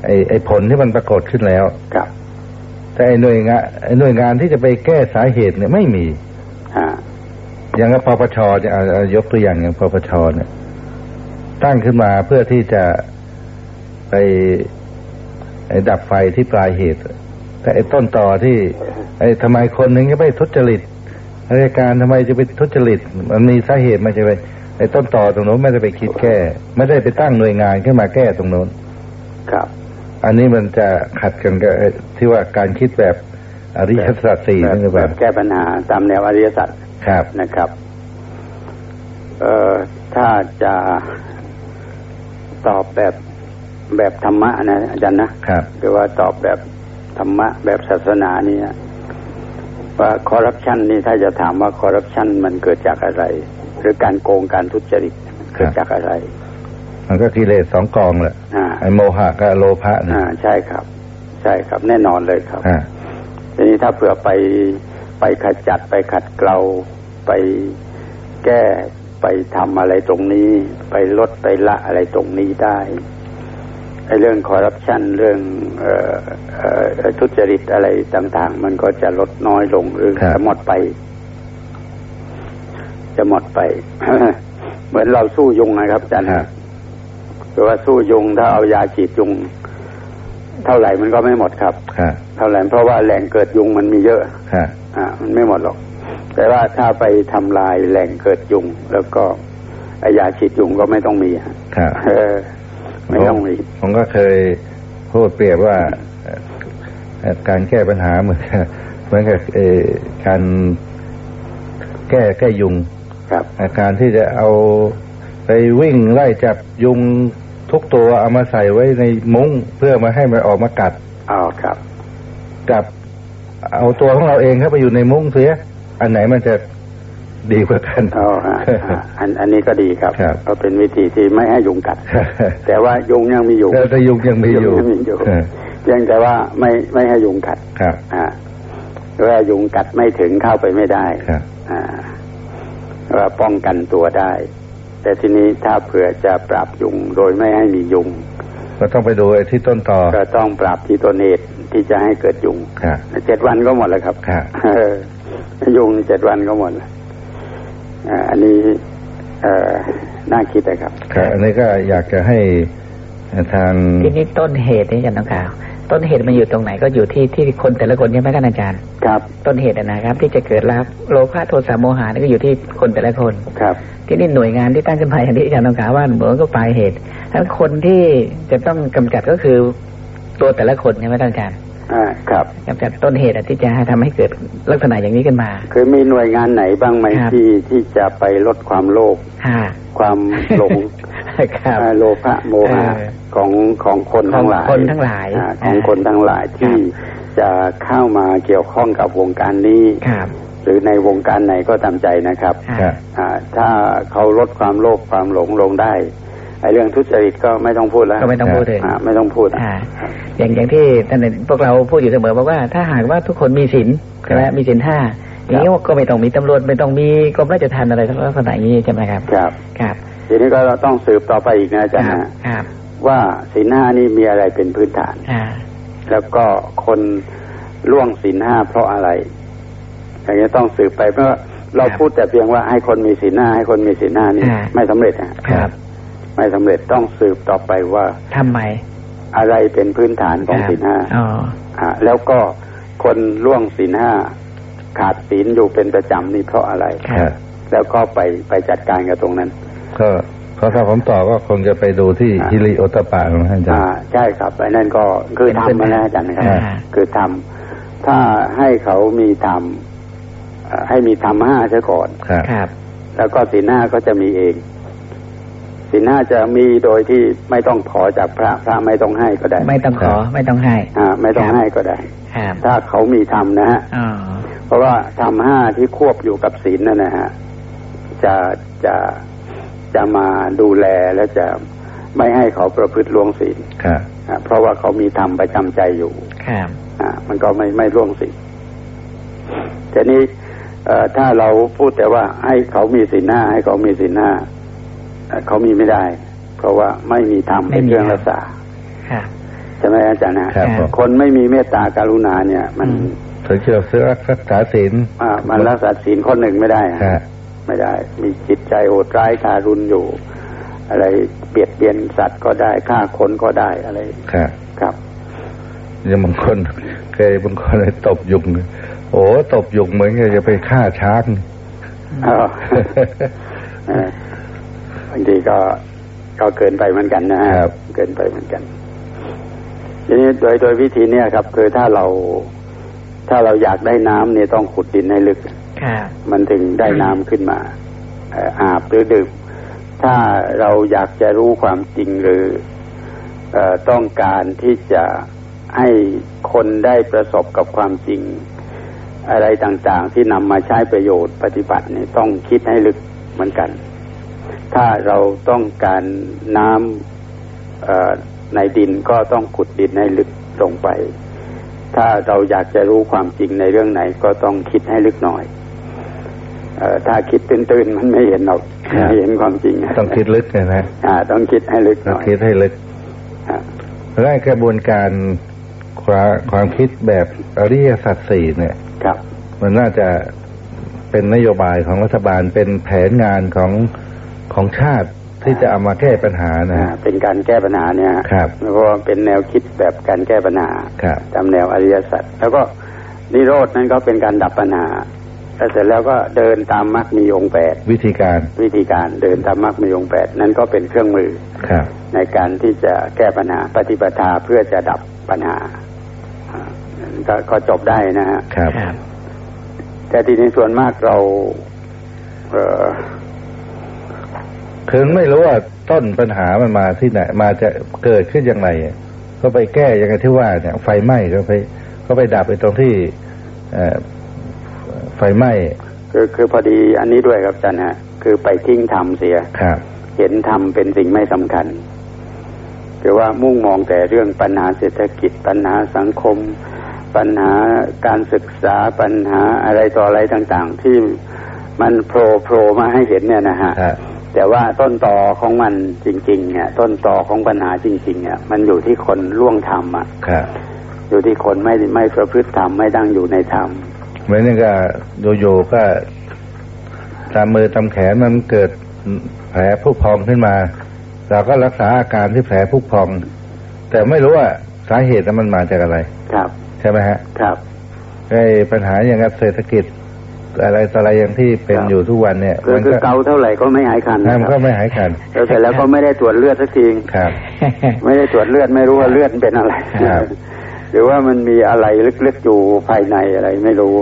ไอ้ไอ้ผลที่มันปรากฏขึ้นแล้วครับ แต่ไอ้หน่วยงานไอ้หน่วยงานที่จะไปแก้สาเหตุเนี่ยไม่มีอ่าอย่างกับปปชจะเอาเอายกตัวอย่างอย่างปปชเนี่ย ตั้งขึ้นมาเพื่อที่จะไปไอ้ดับไฟที่ปลายเหตุแต่ไอ้ต้นต่อที่ ไอ้ทำไมคนหนึ่งก็ไปทุจริต ราชการทำไมจะไปทุจริต มันมีสาเหตุมันจะไปไอ้ต้นต่อตรงโน้นไม่ได้ไปคิดแก้ ไม่ได้ไปตั้งหน่วยงานขึ้นมาแก้ตรงโน้นครับ อันนี้มันจะขัดกันกับที่ว่าการคิดแบบอริยสัจสี่นั่นคือแบบบบแก้ปัญหาตามแนวอริยสัจครับนะครับ เอ่อถ้าจะตอบแบบแบบธรรมะนะอาจารย์นะครับหรือว่าตอบแบบธรรมะแบบศาสนาเนี่ย ว่าคอร์รัปชันนี่ถ้าจะถามว่าคอร์รัปชันมันเกิดจากอะไร หรือการโกงการทุจริตเกิดจากอะไร มันก็กิเลสสองกองแหละอ่าไอ้โมหะกับโลภะนะอ่าใช่ครับ ใช่ครับ แน่นอนเลยครับอ่าทีนี้ถ้าเผื่อไปไปขจัดไปขัดเกลาไปแก้ไปทำอะไรตรงนี้ ไปลดไปละอะไรตรงนี้ได้ไอ้ เรื่องคอร์รัปชันเรื่องเอ่อเอ่อทุจริตอะไรต่าง ๆ มันก็จะลดน้อยลงหรือครับจะหมดไป จะหมดไป เหมือนเราสู้ยุงนะครับอาจารย์ครับคือว่าสู้ยุงถ้าเอายาฉีดยุง เท่าไหร่มันก็ไม่หมดครับครับเท่าไหร่เพราะว่าแหล่งเกิดยุงมันมีเยอะครับอ่ามันไม่หมดหรอก แต่ว่าถ้าไปทำลายแหล่งเกิดยุง แล้วก็ไอยาฉีดยุงก็ไม่ต้องมีฮะครับเออ ไม่ต้องมีผมก็เคยพูดเปรียบว่าเอ่อเอ่อการแก้ปัญหาเหมือนกับเหมือนกับเอ่อการแก้แก้ยุงครับอาการที่จะเอาไปวิ่งไล่จับยุงทุกตัวเอามาใส่ไว้ในมุ้งเพื่อมาให้มันออกมากัดอ้าวครับกับเอาตัวของเราเองเข้าไปอยู่ในมุ้งเสีย อันไหนมันจะ ดีกว่ากันอ๋อฮะอ่าอันอันนี้ก็ดีครับครับก็เป็นวิธีที่ไม่ให้ยุงกัด แต่ว่ายุงยังมีอยู่แต่ยุงยังมีอยู่งมีอยู่เออเพียงแต่ว่าไม่ไม่ให้ยุงกัดครับอ่าว่ายุงกัดไม่ถึงเข้าไปไม่ได้ครับอ่าว่าป้องกันตัวได้ แต่ทีนี้ถ้าเผื่อจะปราบยุงโดยไม่ให้มียุงก็ต้องไปดูไอ้ที่ต้นตอก็ต้องปราบที่ตัวเหตุที่จะให้เกิดยุงครับเจ็ดวันก็หมดแล้วครับครับเออยุงเจ็ดวันก็หมดแล้ว อ่าอันนี้เอ่อน่าคิดนะครับครับอันนี้ก็อยากจะให้ทางทีนี้ต้นเหตุนี่อาจารย์ต้องกล่าว ต้นเหตุมันอยู่ตรงไหนก็อยู่ที่ที่คนแต่ละคนใช่ไหมท่านอาจารย์ ครับ ต้นเหตุอะนะครับ ที่จะเกิดรับโลภะโทสะโมหะนี่ก็อยู่ที่คนแต่ละคนครับ ที่นี่หน่วยงานที่ตั้งขึ้นมาอย่างที่อาจารย์ต้องกล่าวว่าเหมือนก็ปลายเหตุทั้งคนที่จะต้องกำจัดก็คือตัวแต่ละคนใช่ไหมท่านอาจารย์ อ่าครับกำจัดต้นเหตุอะที่จะทำให้เกิดลักษณะอย่างนี้ขึ้นมา คือมีหน่วยงานไหนบ้างไหมครับที่ที่จะไปลดความโลภค่ะความหลงครับอ่าโลภะโมหะเออของของคนทั้งหลายของคนทั้งหลายอ่ของอ่าคนทั้งหลายที่จะเข้ามาเกี่ยวข้องกับวงการนี้ครับหรือในวงการไหนก็ตามใจนะครับครับอ่าถ้าเขาลดความโลภความหลงลงได้ ไอ้เรื่องทุจริตก็ไม่ต้องพูดแล้ว ก็ไม่ต้องพูดถึงอ่าไม่ต้องพูดอ่าอย่างอย่างที่ท่านพวกเราพูดอยู่เสมอบอกว่าถ้าหากว่าทุกคนมีศีลครับและมีศีลห้าอย่างนี้ก็ไม่ต้องมีตำรวจไม่ต้องมีกรมราชทัณฑ์อะไรลักษณะอย่างนี้ใช่ไหมครับ ครับ ครับ ทีนี้ก็ต้องสืบต่อไปอีกนะอาจารย์ครับนะครับ ว่าศีลห้านี่มีอะไรเป็นพื้นฐานอ่าแล้วก็คนล่วงศีลห้าเพราะอะไร อย่างนี้ยต้องสืบไปเพราะเราครับพูดแต่เพียงว่าให้คนมีศีลห้าให้คนมีศีลห้านี่อ่าไม่สำเร็จนะครับ ไม่สำเร็จต้องสืบต่อไปว่าทำไม อะไรเป็นพื้นฐานของครับศีลห้าอ๋ออ่าแล้วก็คนล่วงศีลห้าขาดศีลอยู่เป็นประจำนี่เพราะอะไรครับแล้วก็ไปไปจัดการกับตรงนั้น ก็เพราะถ้าผมต่อก็คงจะไปดูที่อ่าฮิริโอตปะของท่านอาจารอ่าย์ใช่ครับไอ้นั่นก็คือเป็นทำมาแล้วอาจารย์นะครับอ่าคือทำถ้าให้เขามีทำเอ่อให้มีทำห้าซะก่อนครับครับ แล้วก็ศีลห้าก็จะมีเอง ศีลห้าจะมีโดยที่ไม่ต้องขอจากพระพระไม่ต้องให้ก็ได้ ไม่ต้องขอไม่ต้องให้อ่าไม่ต้องครับให้ก็ได้ครับถ้าเขามีทำนะฮะอ๋อเพราะว่าทำห้าที่ควบอยู่กับศีลนั่นนะฮะจะจะจะมาดูแลและจะไม่ให้เขาประพฤติล่วงศีลครับอ่าเพราะว่าเขามีธรรมประจำใจอยู่ครับอ่ามันก็ไม่ไม่ล่วงศีลทีนี้เอ่อถ้าเราพูดแต่ว่าให้เขามีศีลห้าให้เขามีศีลห้า เอ่อเขามีไม่ได้ เพราะว่าไม่มีธรรมเป็นเครื่องรักษาครับใช่ไหมอาจารย์นะครับผมคนไม่มีเมตตากรุณาเนี่ย มันอืมถึงจะเสื้อรักษาศีลอ่ามันรักษาศีลคนหนึ่งไม่ได้อะครับไม่ได้ มีจิตใจโหดร้ายทารุณอยู่ อะไรเบียดเบียนสัตว์ก็ได้ฆ่าคนก็ได้อะไรครับครับอย่างบางคนเคยบางคนเลยตบยุงเโอ้ตบยุงเหมือนกับจะไปฆ่าช้างอ๋อเออ บางทีก็ก็เกินไปเหมือนกันนะฮะครับเกินไปเหมือนกันทีนี้โดยโดยวิธีเนี้ยครับ คือถ้าเราถ้าเราอยากได้น้ำเนี่ยต้องขุดดินให้ลึกค่ะมันถึงได้น้ำขึ้นมาเอ่ออาบหรือดื่มถ้าเราอยากจะรู้ความจริงหรือเออต้องการที่จะให้คนได้ประสบกับความจริง อะไรต่างๆ ที่นำมาใช้ประโยชน์ปฏิบัติเนี่ยต้องคิดให้ลึกเหมือนกัน ถ้าเราต้องการน้ำเอ่อในดินก็ต้องขุดดินให้ลึกลงไป ถ้าเราอยากจะรู้ความจริงในเรื่องไหนก็ต้องคิดให้ลึกหน่อยเออถ้าคิดตื้นๆมันไม่เห็นหรอกครับไม่เห็นความจริง ต้องคิดลึกนะนะอ่า ต้องคิดให้ลึกหต้องน่อยคิดให้ลึกอ่าและกระบวนการความความคิดแบบอริยสัจสี่เนี่ย ครับ มันน่าจะเป็นนโยบายของรัฐบาลเป็นแผนงานของ ของชาติที่จะเอามาแก้ปัญหานะอ่าเป็นการแก้ปัญหาเนี่ยครับเพราะว่าเป็นแนวคิดแบบการแก้ปัญหาครับตามแนวอริยสัจแล้วก็นิโรดนั้นก็เป็นการดับปัญหาแล้วเสร็จแล้วก็เดินตามมรรคมีองค์แปดวิธีการวิธีการเดินตามมรรคมีองค์แปดนั่นก็เป็นเครื่องมือครับ ในการที่จะแก้ปัญหาปฏิปทาเพื่อจะดับปัญหาอ่าก็ก็จบได้นะฮะครับครับ แต่ทีนี้ส่วนมากเรา เออ คือไม่รู้ว่าต้นปัญหามันมาที่ไหน มาจะเกิดขึ้นอย่างไรก็ไปแก้อย่างไงที่ว่าเนี่ย ไฟไหม้ก็ไปก็ไปดับไปตรงที่เอ่อไฟไหม้คือคือพอดีอันนี้ด้วยครับอาจารย์ฮะ คือไปทิ้งธรรมเสียครับ เห็นธรรมเป็นสิ่งไม่สำคัญคือว่ามุ่งมองแต่เรื่องปัญหาเศรษฐกิจปัญหาสังคม ปัญหาการศึกษาปัญหาอะไรต่ออะไรต่าง ๆ ที่มันโผล่โผล่มาให้เห็นเนี่ยนะฮะครับ แต่ว่าต้นตอของมันจริงๆเนี่ยต้นตอของปัญหาจริงๆเนี่ยมันอยู่ที่คนล่วงธรรมอะครับอยู่ที่คนไม่ไม่ประพฤติธรรมไม่ตั้งอยู่ในธรรมเหมือนอย่างกับโยๆก็ตามมือตามแขนมันเกิดแผลผุพองขึ้นมา เราก็รักษาอาการที่แผลผุพอง แต่ไม่รู้ว่าสาเหตุนั้นมันมาจากอะไร ครับ ใช่ไหมฮะ ครับไอ้ปัญหาอย่างกับเศรษฐกิจ อะไรต่ออะไรอย่างที่เป็นครับอยู่ทุกวันเนี่ยคือมันคือก็เกาเท่าไหร่ก็ไม่หายคันมันะนคก็รับไม่หายกันแล้วเสร็จแล้วก็ไม่ได้ตรวจเลือดสักทีครับ ไม่ได้ตรวจเลือดไม่รู้ว่าเลือดเป็นอะไรครับหรือว่ามันมีอะไรลึกๆอยู่ภายในอะไรไม่รู้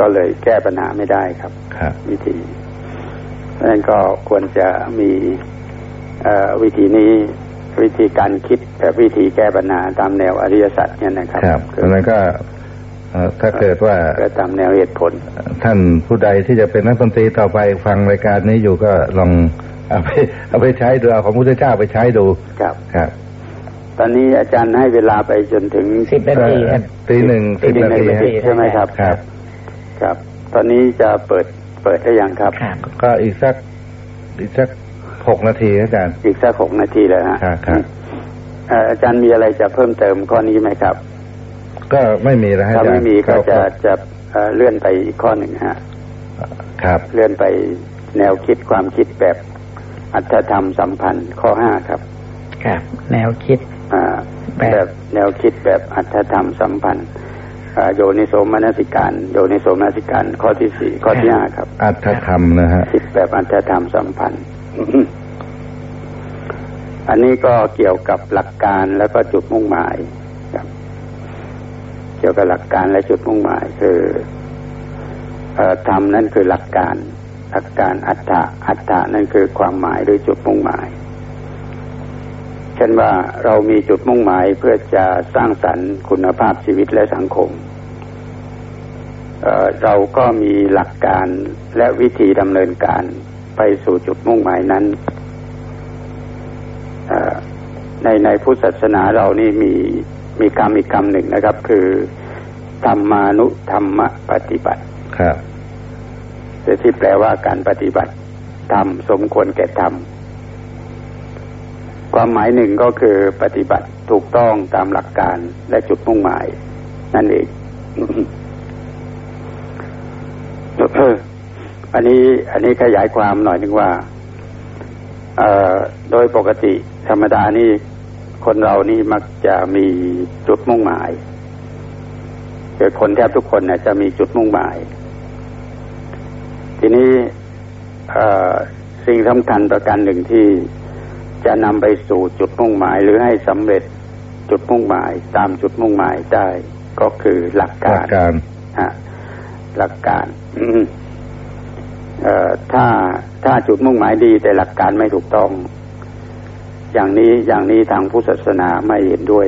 ก็เลยแก้ปัญหาไม่ได้ครับ ครับ วิธีเพราะฉะนั้นก็ควรจะมีเอ่อวิธีนี้วิธีการคิดแบบวิธีแก้ปัญหาตามแนวอริยสัจเนี่ยนะครับครับคืเพราะฉะนั้นก็เอ่อ ถ้าเกิดว่าก็ตามแนวเหตุผล ท่านผู้ใดที่จะเป็นนักดนตรีต่อไปฟังรายการนี้อยู่ก็ลองเอาไปเอาไปใช้ดูเอาของพระพุทธเจ้าไปใช้ดูครับครับ ตอนนี้อาจารย์ให้เวลาไปจนถึงสิบนาทีครับตีหนึ่งตีสิบหนึ่งนาทีนาทีใช่ไหมครับครับ ครับ ตอนนี้จะเปิดเปิดได้ยังครับครับ ก็อีกสักอีกสักหกนาทีอาจารย์อีกสักหกนาทีเลยฮะครับครับเอ่ออาจารย์มีอะไรจะเพิ่มเติมข้อนี้ไหมครับ ก็ไม่มีแล้วฮะถ้าอาจารย์ไม่มีก็คจะรับจะเอ่อเลื่อนไปอีกข้อหนึ่งฮะครับ เลื่อนไปแนวคิดความคิดแบบอัตธรรมสัมพันธ์ข้อห้าครับ ครับ แนวคิดอ่าแบบแบบแนวคิดแบบอัตธรรมสัมพันธ์อ่าโยนิโสมนสิการ โยนิโสมนสิการ ข้อที่สี่ข้อที่ห้าครับ อัตถธรรมนะฮะคิดแบบอัตธรรมสัมพันธ์ อันนี้ก็เกี่ยวกับหลักการแล้วก็จุดมุ่งหมายครับ เกี่ยวกับหลักการและจุดมุ่งหมายคือธรรมนั่นคือหลักการหลักการอัตถะอัตถะนั่นคือความหมายหรือจุดมุ่งหมาย เช่นว่าเรามีจุดมุ่งหมายเพื่อจะสร้างสรรค์คุณภาพชีวิตและสังคมเเราก็มีหลักการและวิธีดำเนินการไปสู่จุดมุ่งหมายนั้นในในพุทธศาสนาเรานี่มี มีคำอีกคำหนึ่งนะครับ คือธรรมานุธรรมปฏิบัติครับที่แปลว่าการปฏิบัติธรรมสมควรแก่ธรรมความหมายหนึ่งก็คือปฏิบัติถูกต้องตามหลักการและจุดมุ่งหมาย นั่นเองอันนี้ อันนี้ขยายความหน่อยหนึ่งว่าเอ่อโดยปกติธรรมดานี่ คนเรานี่มักจะมีจุดมุ่งหมายโดยคนแทบทุกคนเนี่ยจะมีจุดมุ่งหมาย ทีนี้สิ่งสำคัญประการหนึ่งที่จะนำไปสู่จุดมุ่งหมาย หรือให้สำเร็จจุดมุ่งหมาย ตามจุดมุ่งหมายได้ก็คือหลักการหลักการฮะหลักการถ้าถ้าจุดมุ่งหมายดีแต่หลักการไม่ถูกต้อง อย่างนี้อย่างนี้ทางพุทธศาสนาไม่เห็นด้วย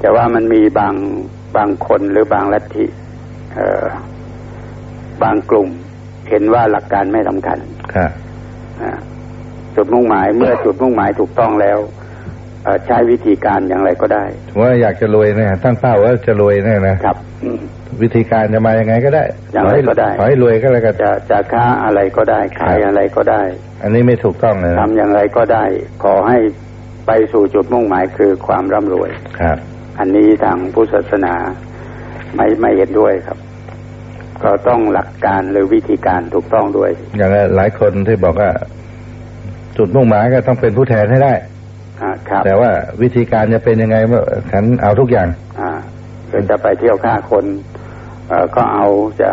แต่ว่ามันมีบางบางคนหรือบางลัทธิบางกลุ่ม เห็นว่าหลักการไม่สำคัญครับจุดมุ่งหมายเมื่อจุดมุ่งหมายถูกต้องแล้วใช้วิธีการอย่างไรก็ได้ว่าอยากจะรวยเนี่ยตั้งเป้าว่าจะรวยเนี่ยนะครับวิธีการจะมายังไงก็ได้อย่างไรก็ได้ขอให้รวยก็แล้วกันจะจะค้าอะไรก็ได้ ขายอะไรก็ได้ อันนี้ไม่ถูกต้องเลยทำอย่างไรก็ได้ ขอให้ไปสู่จุดมุ่งหมายคือความร่ำรวยครับ อันนี้ทางพุทธศาสนาไม่ไม่เห็นด้วยครับ ก็ต้องหลักการหรือวิธีการถูกต้องด้วย อย่างหลายคนที่บอกว่า จุดมุ่งหมายก็ต้องเป็นผู้แทนให้ได้ครับ แต่ว่าวิธีการจะเป็นยังไงเมื่อฉันเอาทุกอย่าง อ่าจะไปเที่ยวฆ่าคน ก็เอาจะ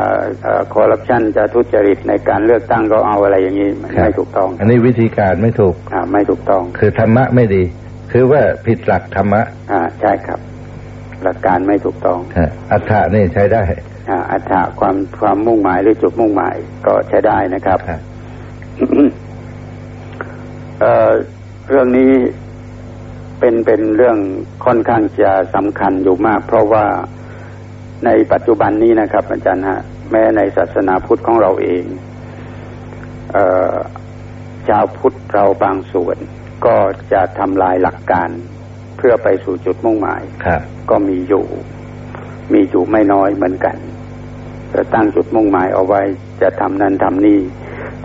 คอร์รัปชันจะทุจริตในการเลือกตั้งก็เอาอะไรอย่างนี้ไม่ถูกต้อง อันนี้วิธีการไม่ถูกอ่าไม่ถูกต้อง คือธรรมะไม่ดี คือว่าผิดหลักธรรมะอ่าใช่ครับ หลักการไม่ถูกต้องอัฏฐะนี่ใช้ได้อ่าอัฏฐะความความมุ่งหมายหรือจุดมุ่งหมายก็ใช้ได้นะครับเอ่อเรื่องนี้เป็นเป็นเรื่องค่อนข้างจะสำคัญอยู่มาก เพราะว่า ในปัจจุบันนี้นะครับ อาจารย์ฮะ แม้ในศาสนาพุทธของเราเองเอชาวพุทธเราบางส่วนก็จะทำลายหลักการเพื่อไปสู่จุดมุ่งหมายก็มีอยู่ มีอยู่ไม่น้อยเหมือนกันจะตั้งจุดมุ่งหมายเอาไว้ จะทำนั้นทำนี่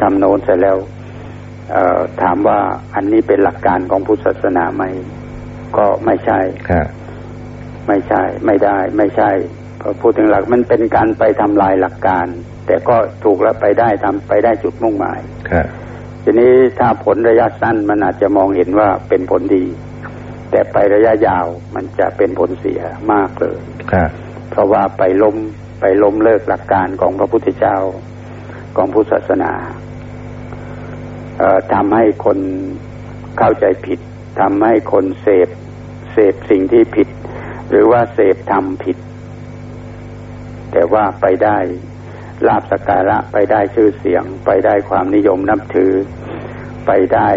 ทำโน้นเสร็จแล้วถามว่าอันนี้เป็นหลักการของพุทธศาสนาไหมก็ไม่ใช่ไม่ใช่ ไม่ได้ ไม่ใช่ พอพูดถึงหลักมันเป็นการไปทำลายหลักการ แต่ก็ถูกแล้วไปได้ทำไปได้จุดมุ่งหมายทีนี้ถ้าผลระยะสั้นมันอาจจะมองเห็นว่าเป็นผลดี แต่ไประยะยาวมันจะเป็นผลเสียมากเลยเพราะว่าไปล้มไปล้มเลิกหลักการของพระพุทธเจ้าของพุทธศาสนาทำให้คนเข้าใจผิดทำให้คนเสพเสพสิ่งที่ผิด หรือว่าเสพทำผิด แต่ว่าไปได้ลาบสการะไปได้ชื่อเสียง ไปได้ความนิยมนับถือ ไปได้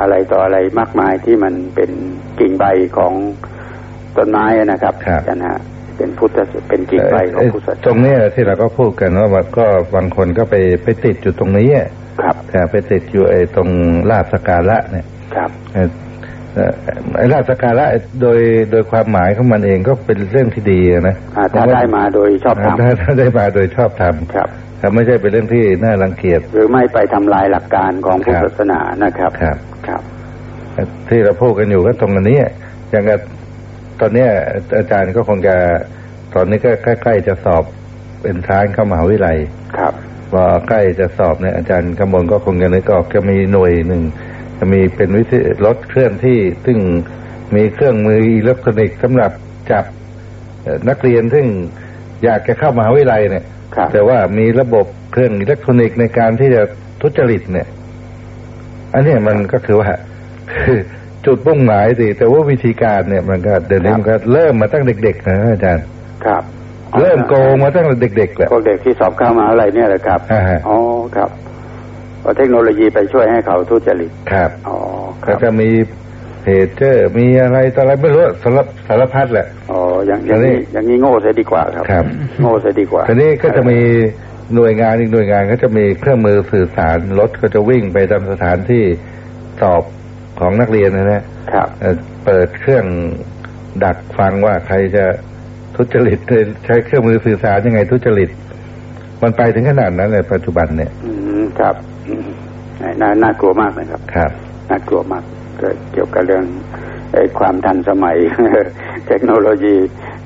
อะไรต่ออะไรมากมายที่มันเป็นกิ่งใบของต้นไม้นะครับนะฮะเป็นพุทธเป็นกิ่งใบของพุทธตรงนี้ที่เราก็พูดกันว่าก็บางคนก็ไปไปติดอยู่ตรงนี้ครับไปติดอยู่ไอ้ตรงลาบสการะเนี่ยครับ ไอ้ราชการะโดยโดยความหมายของมันเองก็เป็นเรื่องที่ดีนะถ้าได้มาโดยชอบธรรมถ้าได้มาโดยชอบธรรมครับแต่ไม่ใช่เป็นเรื่องที่น่ารังเกียจหรือไม่ไปทำลายหลักการของพุทธศาสนานะครับครับครับ ที่เราพูดกันอยู่ก็ตรงนี้อย่างกับตอนนี้อาจารย์ก็คงจะตอนนี้ก็ใกล้ๆจะสอบเป็นทางเข้ามหาวิทยาลัยครับว่าใกล้จะสอบเนี่ยอาจารย์กำมลก็คงจะนึกออกจะมีหน่วยหนึ่งจะ มีเป็นวิธีรถเคลื่อนที่ ซึ่งมีเครื่องมืออิเล็กทรอนิกส์สำหรับจับนักเรียนซึ่งอยากจะเข้ามหาวิทยาลัยเนี่ย แต่ว่ามีระบบเครื่องอิเล็กทรอนิกส์ในการที่จะทุจริตเนี่ย อันนี้มันก็คือว่าคือจุดมุ่งหมายสิแต่ว่าวิธีการเนี่ยมันก็เดี๋ยวนี้มันก็เริ่มมาตั้งเด็กๆนะอาจารย์ ครับ เริ่มโกงมาตั้งแต่เด็กๆแหละพวกเด็กที่สอบเข้ามาอะไรเนี่ยแหละครับอ๋อครับ เทคโนโลยีไปช่วยให้เขาทุจริตครับอ๋อก็จะมีเพจเจอร์มีอะไรต่ออะไรไม่รู้สารสารพัดแหละอ๋ออย่างอย่างนี้อย่างนี้โง่เสียดีกว่าครับครับ โง่เสียดีกว่าทีนี้ก็จะมีหน่วยงานอีกหน่วยงานก็จะมีเครื่องมือสื่อสารรถก็จะวิ่งไปตามสถานที่สอบของนักเรียนนะนะครับเปิดเครื่องดักฟังว่าใครจะทุจริตใช้เครื่องมือสื่อสารยังไงทุจริต มันไปถึงขนาดนั้นเลยปัจจุบันเนี่ย อืมครับ น่าน่ากลัวมากนะครับ ครับ น่ากลัวมากเกี่ยวกับเรื่องไอ้ความทันสมัย เทคโนโลยี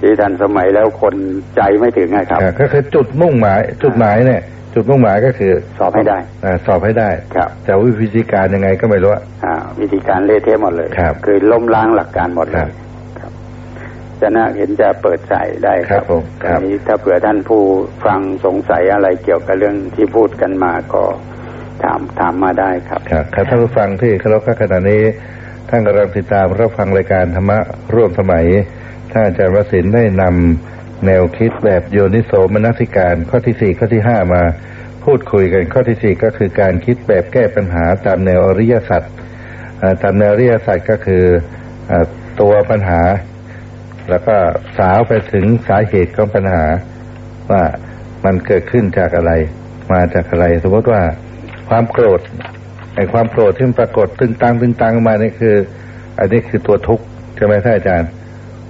ที่ทันสมัยแล้วคนใจไม่ถึงนะครับ ก็คือจุดมุ่งหมาย จุดหมายเนี่ย จุดมุ่งหมายก็คือ สอบให้ได้อสอบให้ได้ครับแต่วิธีการยังไงก็ไม่รู้อ่าวิธีการเละเทะหมดเลยครับคือล้มล้างหลักการหมดเลยครับทจะน่าเห็นจะเปิดใจได้ครับผมครับอันนี้ถ้าเผื่อท่านผู้ฟังสงสัยอะไรเกี่ยวกับเรื่องที่พูดกันมาก็ ถามถามมาได้ครับครับครับท่านผู้ฟังที่เคารพขณะนี้ท่านกำลังติดตามรับฟังรายการธรรมะร่วมสมัยท่านอาจารย์วสินได้นำแนวคิดแบบโยนิโสมนสิการข้อที่สี่ข้อที่ห้ามาพูดคุยกันข้อที่สี่ก็คือการคิดแบบแก้ปัญหาตามแนวอริยสัจตามแนวอริยสัจก็คืออตัวปัญหา แล้วก็สาวไปถึงสาเหตุของปัญหา ว่ามันเกิดขึ้นจากอะไร มาจากอะไร สมมติว่า ความโกรธไอ้ความโกรธที่มันปรากฏตึงตังตึงตังมานี่คือ อันนี้คือตัวทุกข์ใช่ไหมท่านอาจารย์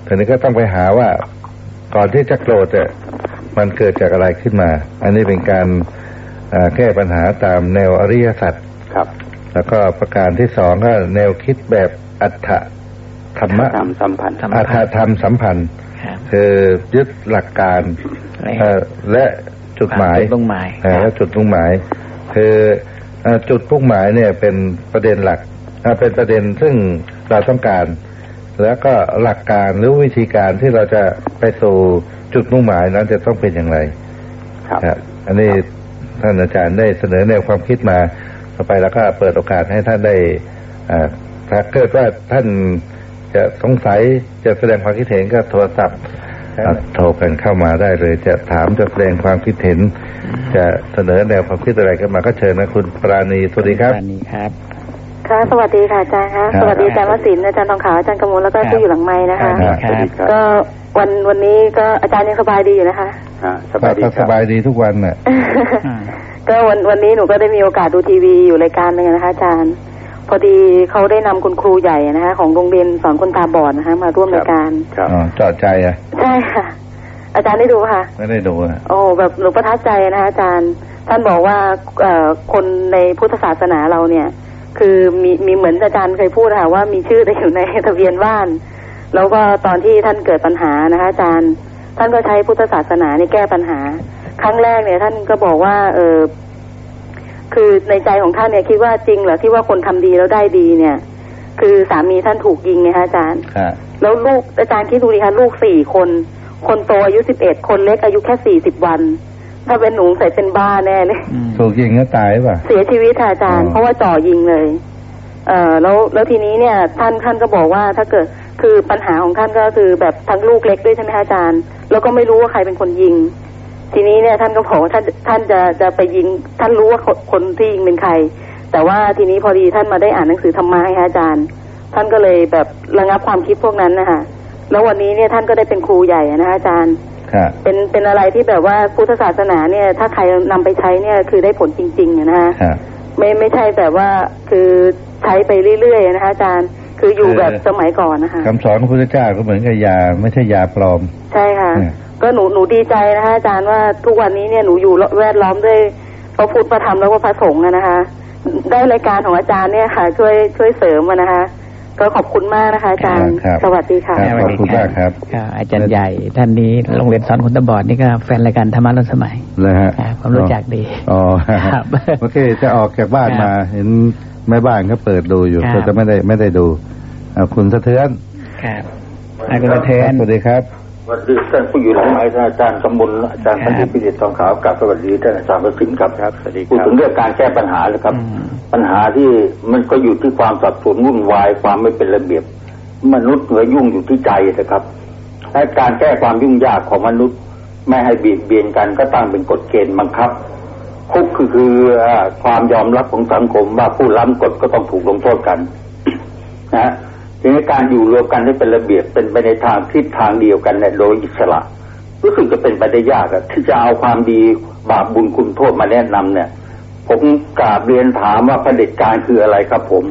ทีนี้ก็ต้องไปหาว่า ก่อนที่จะโกรธเนี่ยมันเกิดจากอะไรขึ้นมา อันนี้เป็นการเอ่อแก้ปัญหาตามแนวอริยสัจครับ แล้วก็ประการที่สองก็แนวคิดแบบอัฏฐธรรมะตามสัมพันธ์ธรรมอัฏฐธรรมสัมพันธ์ครับคือยึดหลักการและเอ่อและจุดหมายจุดมุ่งหมายเอ่อและจุดมุ่งหมาย คือเอ่อจุดมุ่งหมายเนี่ยเป็นประเด็นหลักเอ่อเป็นประเด็นซึ่งเราต้องการ แล้วก็หลักการหรือวิธีการที่เราจะไปสู่จุดมุ่งหมายนั้นจะต้องเป็นอย่างไรครับครับอันนี้ท่านอาจารย์ได้เสนอแนวความคิดมาต่อไปแล้วก็เปิดโอกาสให้ท่านได้อ่าถ้าเกิดว่าท่านจะสงสัยจะแสดงความคิดเห็นก็โทรศัพท์อ่า โทรกันเข้ามาได้เลย จะถามจะแสดงความคิดเห็น จะเสนอแนวความคิดอะไรก็มาก็เชิญนะคุณปราณีสวัสดีครับปาณีครับค่ะสวัสดีค่ะอาจารย์คะครับสวัสดีอาจารย์วสินทร์อาจารย์ทองขาวอาจารย์กมลแล้วก็ครับผู้อยู่หลังไม้นะคะครับสวัสดีครับก็วันวันนี้ก็อาจารย์ยังสบายดีอยู่นะคะอ่าสบายดีก็คสรับบายดีทุกวันน่ะอืมก็วันวันนี้หนูก็ได้มีโอกาสดูทีวีอยู่รายการหนึงนะคะอาจารย์ พอดีเขาได้นำคุณครูใหญ่นะคะของโรงเรียนสอนคนตาบอดนะคะมาร่วมรายการครับอ๋อจอดใจอะใช่ค่ะ อาจารย์ได้ดูค่ะ ไม่ได้ดูอะโอ้แบบหนูประทับใจนะคะอาจารย์ท่านบอกว่าเอ่อคนในพุทธศาสนาเราเนี่ย คือมีมีเหมือนอาจารย์เคยพูดค่ะว่ามีชื่อได้อยู่ในทะเบียนบ้าน แล้วก็ตอนที่ท่านเกิดปัญหานะคะอาจารย์ ท่านก็ใช้พุทธศาสนาในแก้ปัญหา ครั้งแรกเนี่ย ท่านก็บอกว่าเออ คือในใจของท่านเนี่ยคิดว่าจริงเหรอที่ว่าคนทำดีแล้วได้ดีเนี่ย คือสามีท่านถูกยิงไงคะอาจารย์ครับแล้วลูกอาจารย์คิดดูดิคะลูกสี่คน คนโตอายุสิบเอ็ดคนเล็กอายุแค่สี่สิบวัน ถ้าเป็นหนูใส่เป็นบ้าแน่เลยอืมถูกยิงก็ตายป่ะเสียชีวิตค่ะอาจารย์อ๋อเพราะว่าจ่อยิงเลย เอ่อแล้วแล้วทีนี้เนี่ย ท่านท่านก็บอกว่าถ้าเกิดคือปัญหาของท่านก็คือแบบทั้งลูกเล็กด้วยใช่ไหมคะอาจารย์ แล้วก็ไม่รู้ว่าใครเป็นคนยิง ทีนี้เนี่ยท่านก็บอกว่าท่านท่านจะจะไปยิง ท่านรู้ว่าคนคนที่ยิงเป็นใคร แต่ว่าทีนี้พอดีท่านมาได้อ่านหนังสือธรรมะให้ค่ะอาจารย์ ท่านก็เลยแบบระงับความคิดพวกนั้นนะคะแล้ววันนี้เนี่ยท่านก็ได้เป็นครูใหญ่นะคะอาจารย์ครับเป็นเป็นอะไรที่แบบว่าพุทธศาสนาเนี่ย ถ้าใครนำไปใช้เนี่ยคือได้ผลจริงๆอะนะคะครับไม่ไม่ใช่แบบว่าคือใช้ไปเรื่อยๆนะคะอาจารย์ คืออยู่คือแบบสมัยก่อนนะคะคำสอนของพระพุทธเจ้าก็เหมือนกับยาไม่ใช่ยาปลอม ใช่ค่ะอืมก็หนูหนูดีใจนะคะอาจารย์ว่าทุกวันนี้เนี่ยหนูอยู่แวดล้อมด้วยพระพุทธพระธรรมแล้วก็พระสงฆ์อะนะคะ ได้รายการของอาจารย์เนี่ยค่ะ ช่วยช่วยเสริมมานะคะ ก็ขอบคุณมากนะคะอาจารย์ครับสวัสดีค่ะครับขอบคุณมากครับก็อาจารย์ใหญ่ท่านนี้โรงเรียนสอนคนตาบอดนี่ก็แฟนรายการธรรมะร่วมสมัยเลยฮะครับผมรู้จักดีอ๋อครับโอเคจะออกจากบ้านครับมา เห็นแม่บ้านก็เปิดดูอยู่ครับก็จะไม่ได้ไม่ได้ดูอ่าคุณสะเทือนครับอาจารย์กระเทนสวัสดีครับส วัสดีท่านผู้อยู่หลังไม้ท่านอาจารย์สมบุญอาจารย์ครัพับนธุ์พิเศษทองขาวกับสวัสดีท่านอาจารย์ประสิทธิ์ครับครับสวัสดีคพูดรับถึงเรื่องการแก้ปัญหาเลยครับอืมปัญหาที่มันก็อยู่ที่ความสับสนวุ่นวายความไม่เป็นระเบียบ มนุษย์เหนือยุ่งอยู่ที่ใจนะครับและการแก้ความยุ่งยากของมนุษย์ ไม่ให้เบียดเบียนกันก็ตั้งเป็นกฎเกณฑ์บังคับคุกคือคืออ่าความยอมรับของสังคมว่าผู้ล้ำกฎก็ต้องถูกลงโทษกัน นะฮะ ทีนี้การอยู่รวมกันให้เป็นระเบียบเป็นไปในทางทิศทางเดียวกันเนี่ยโดยอิสระรู้สึกจะเป็นไปได้ยากอะที่จะเอาความดีบาปบุญคุณโทษมาแนะนำเนี่ย ผมกราบเรียนถามว่าเผด็จการคืออะไรครับผม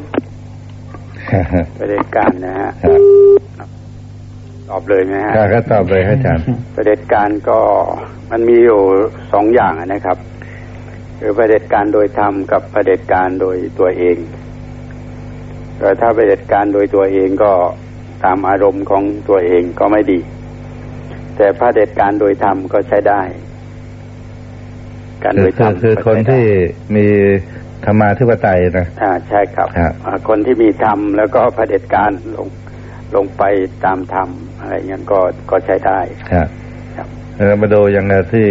ประเด็จการนะฮะครับตอบเลยนะฮะครับก็ตอบเลยครับอาจารย์ประเด็จการก็มันมีอยู่สองอย่างนะครับ คือประเด็จการโดยธรรมกับประเด็จการโดยตัวเอง แต่ถ้าประเด็จการโดยตัวเองก็ตามอารมณ์ของตัวเองก็ไม่ดี แต่พระเด็จการโดยธรรมก็ใช้ได้ การคืโดอยธรคืรอมคือก็คนใช้ได้ที่มีธรรมาธิปไตยนะอ่าใช่ครับครับอ่าคนที่มีธรรมแล้วก็เผด็จการลงลงไปตามธรรมอะไรเงี้ยก็ก็ใช้ได้ครับครับเรามาดูอย่างที่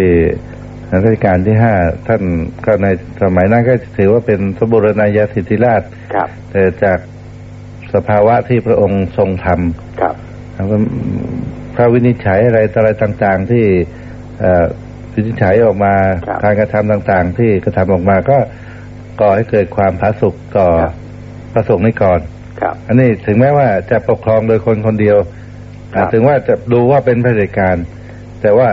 รัชกาลที่ห้าท่านก็ในสมัยนั้นก็ถือว่าเป็นสมบูรณาญาสิทธิราชครับแต่จาก สภาวะที่พระองค์ทรงทำครับแล้วก็พระวินิจฉัยอะไรต่ออะไรต่างๆ ที่เอ่อวินิจฉัยออกมาครับการกระทำต่างๆ ที่กระทำออกมาก็ก่อให้เกิดความผาสุกต่อครับพระสงฆ์นิกรครับ อันนี้ถึงแม้ว่าจะปกครองโดยคนคนเดียวครับถึงว่าจะดูว่าเป็นเผด็จการ แต่ว่า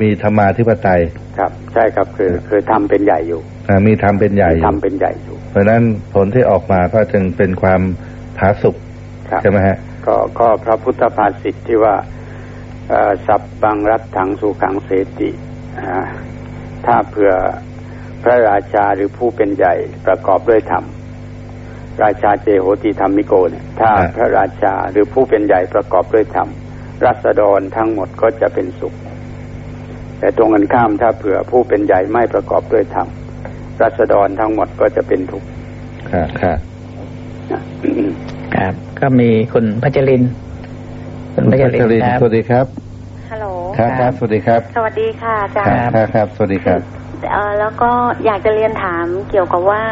มีธรรมาธิปไตยครับ ใช่ครับคือคือทำเป็นใหญ่อยู่อ่ามีธรรมเป็นใหญ่อยู่ทำเป็นใหญ่อยู่ เพราะฉะนั้นผลที่ออกมาก็จึงเป็นความผาสุกครับใช่ไหมฮะก็ก็พระพุทธภาษิตที่ว่าเอ่อสับบังรัตถังสุขังเสติอ่าถ้าเผื่อพระราชาหรือผู้เป็นใหญ่ประกอบด้วยธรรมราชาเจโหติธรรมิโกเนี่ยถ้าอ่าพระราชาหรือผู้เป็นใหญ่ประกอบด้วยธรรมรัษฎรทั้งหมดก็จะเป็นสุข แต่ตรงกันข้ามถ้าเผื่อผู้เป็นใหญ่ไม่ประกอบด้วยธรรมรัษฎรทั้งหมดก็จะเป็นทุกข์ครับครับนะ ครับ ก็มีคุณพัชรินทร์คุณพัชรินทร์ครับสวัสดีครับฮัลโหลครับครับ สวัสดีครับ สวัสดีค่ะอาจาครรับย์ครับครับ สวัสดีครับเอ่อแล้วก็อยากจะเรียนถามเกี่ยวกับว่า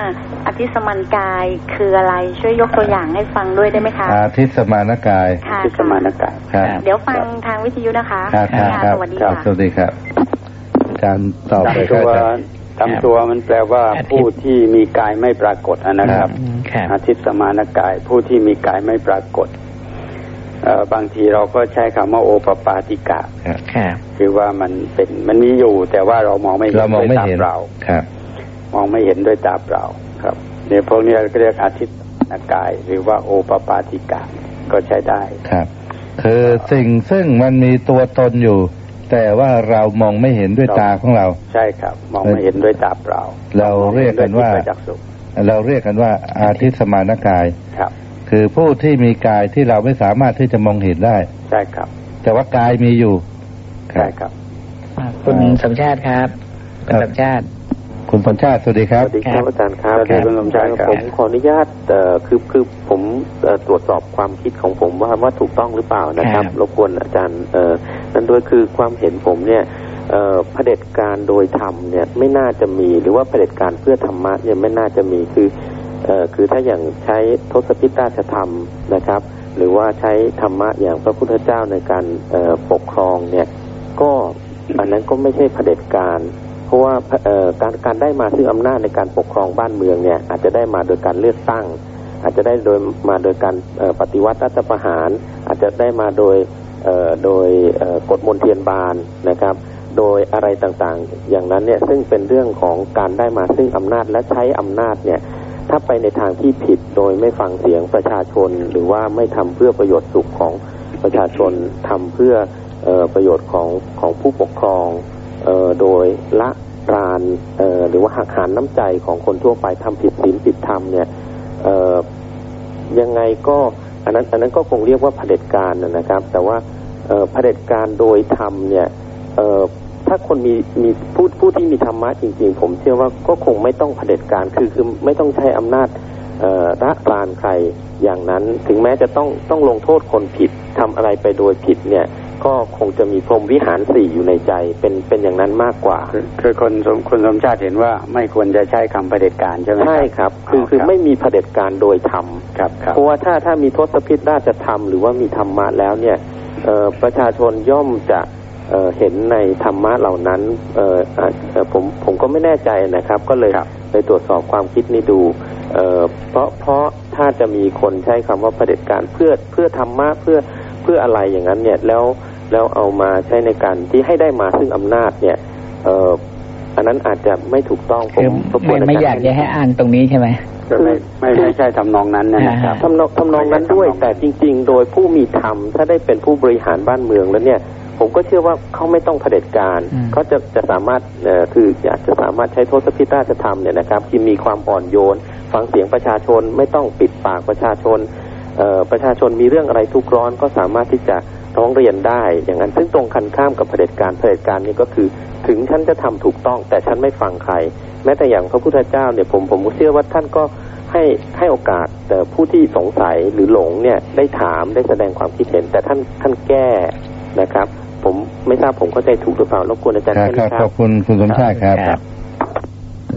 อธิสมันกายคืออะไรช่วยยกตัวอย่างให้ฟังด้วยได้ไหมคะอาทิตย์สมานกายค่ะที่สมานกายครับครับเดี๋ยวฟังทางวิทยุนะคะครับครับะครับสวัสดีครับค่ะสวัสดีครับอาจารย์ตอบไปตามคตัรัวบ ตามตัวมันแปลว่าอาทิตย์ผู้ที่มีกายไม่ปรากฏอะนะครับอืมครับอาทิตย์สมานกาย ผู้ที่มีกายไม่ปรากฏเอ่อบางทีเราก็ใช้คำว่าโอปปาติกะครับครับคือว่ามันเป็นมันมีอยู่ แต่ว่าเรามองไม่เห็นเรามองด้วยไม่ตาเห็นเปล่าครับมองไม่เห็นด้วยตาเปล่าครับเนี่ยพวกนี้เราก็เรียกอาทิตย์สมานกาย หรือว่าโอปปาติกะก็ใช้ได้ครับ คือสิ่งซึ่งมันมีตัวตนอยู่ แต่ว่าเรามองไม่เห็นด้วยตาของเรา ใช่ครับ มองไม่เห็นด้วยตาเปล่า เราเรียกกันว่ามองไม่เห็ด้วยจิตประจักษุเราเรียกกันว่าอาทิตย์สมานกายครับ คือผู้ที่มีกายที่เราไม่สามารถที่จะมองเห็นได้ ใช่ครับ แต่ว่ากายมีอยู่ ใช่ครับ คุณสมชาติครับคุณสมชาติ คุณพลชาติสวัสดีครับสวัสดีครับอาจารย์ครับสวัสดีคุณสมชายครับผมขออนุญาตเอ่อคือคือผมเอ่อตรวจสอบความคิดของผมว่าว่าถูกต้องหรือเปล่านะครับครับรบกวนอาจารย์เอ่อนั่นด้วยคือความเห็นผมเนี่ยเอ่อเผด็จการโดยธรรมเนี่ยไม่น่าจะมีหรือว่าเผด็จการเพื่อธรรมะเนี่ยไม่น่าจะมีคือเอ่อคือถ้าอย่างใช้ทศพิตราชธรรมนะครับ หรือว่าใช้ธรรมะอย่างพระพุทธเจ้าในการเอ่อปกครองเนี่ยก็อันนั้นก็ไม่ใช่เผด็จการเพ ราะว่าการการได้มาซึ่งอำนาจในการปกครองบ้านเมืองเนี่ยอาจจะได้มาโดยการเลือกตั้ง อาจจะได้โดยมาโดยการปฏิวัติรัฐประหาร อาจจะได้มาโดยโดยกฎมนเทียนบานนะครับ โดยอะไรต่างๆ อย่างนั้นเนี่ยซึ่งเป็นเรื่องของการได้มาซึ่งอำนาจและใช้อำนาจเนี่ยถ้าไปในทางที่ผิดโดยไม่ฟังเสียงประชาชน หรือว่าไม่ทำเพื่อประโยชน์สุขของประชาชนทำเพื่ออประโยชน์ของของผู้ปกครอง โดยละรานเออหรือว่าหักหานน้ำใจของคนทั่วไปทำผิดศีลผิดธรรมเนี่ยเออยังไงก็อันนั้นอันนั้นก็คงเรียกว่าเผด็จการนะครับ แต่ว่าเผด็จการโดยธรรมเนี่ยถ้าคนมีมีผู้ผู้ที่มีธรรมะจริง ๆ ผมเชื่อว่าก็คงไม่ต้องเผด็จการคือคือไม่ต้องใช้อำนาจเอ่อระรานใครอย่างนั้น ถึงแม้จะต้องต้องลงโทษคนผิดทำอะไรไปโดยผิดเนี่ย ก็คงจะมีพรหมวิหารสี่อยู่ในใจเป็นเป็นอย่างนั้นมากกว่า คือคือคนสมคุณสมชาติเห็นว่าไม่ควรจะใช้คำเผด็จการใช่ไหมใช่ครับ คือคือไม่มีเผด็จการโดยธรรมครับครับเพราะว่าถ้าถ้ามีทศพิธราชธรรมหรือว่ามีธรรมะแล้วเนี่ยเอ่อประชาชนย่อมจะเอ่อเห็นในธรรมะเหล่านั้นเอ่ออะเอ่อผมผมก็ไม่แน่ใจนะครับ ก็เลยครับไปตรวจสอบความคิดนี้ดูเอ่อเพราะเพราะถ้าจะมีคนใช้คำว่าเผด็จการเพื่อเพื่อธรรมะเพื่อเพื่ออะไรอย่างนั้นเนี่ยแล้ว แล้วเอามาใช้ในการที่ให้ได้มาซึ่งอำนาจเนี่ย เอ่ออันนั้นอาจจะไม่ถูกต้องผคือมรบกไม่วนไม่จรอยากจะให้อ่านตรงนี้ใช่ไหมก็ไม่ไม่ไม่ใช่ทำนองนั้นนะครับทำนองทำนองนั้นด้วย แต่จริง ๆ โดยผู้มีธรรมถ้าได้เป็นผู้บริหารบ้านเมืองแล้วเนี่ย ผมก็เชื่อว่าเขาไม่ต้องเผด็จการอืมเขาจะจะสามารถเอ่อคืออยากจะสามารถใช้ทศพิธราชธรรมเนี่ยนะครับ ที่มีความอ่อนโยน ฟังเสียงประชาชนไม่ต้องปิดปากประชาชนเอ่อประชาชนมีเรื่องอะไรทุกข์ร้อนก็สามารถที่จะ ร้องเรียนได้ อย่างนั้นซึ่งตรงกันข้ามกับเผด็จการเผด็จการนี่ก็คือ ถึงฉันจะทำถูกต้อง แต่ฉันไม่ฟังใคร แม้แต่อย่างพระพุทธเจ้าเนี่ยผมผมก็เชื่อว่าท่านก็ให้ให้โอกาสแต่ผู้ที่สงสัยหรือหลงเนี่ยได้ถามได้แสดงความคิดเห็น แต่ท่านท่านแก้นะครับ ผมไม่ทราบผมเข้าใจถูกหรือเปล่ารบกวนอาจารย์ครับแค่ครับนี้คขรัอบบคุณคุณสมชาติครับครับ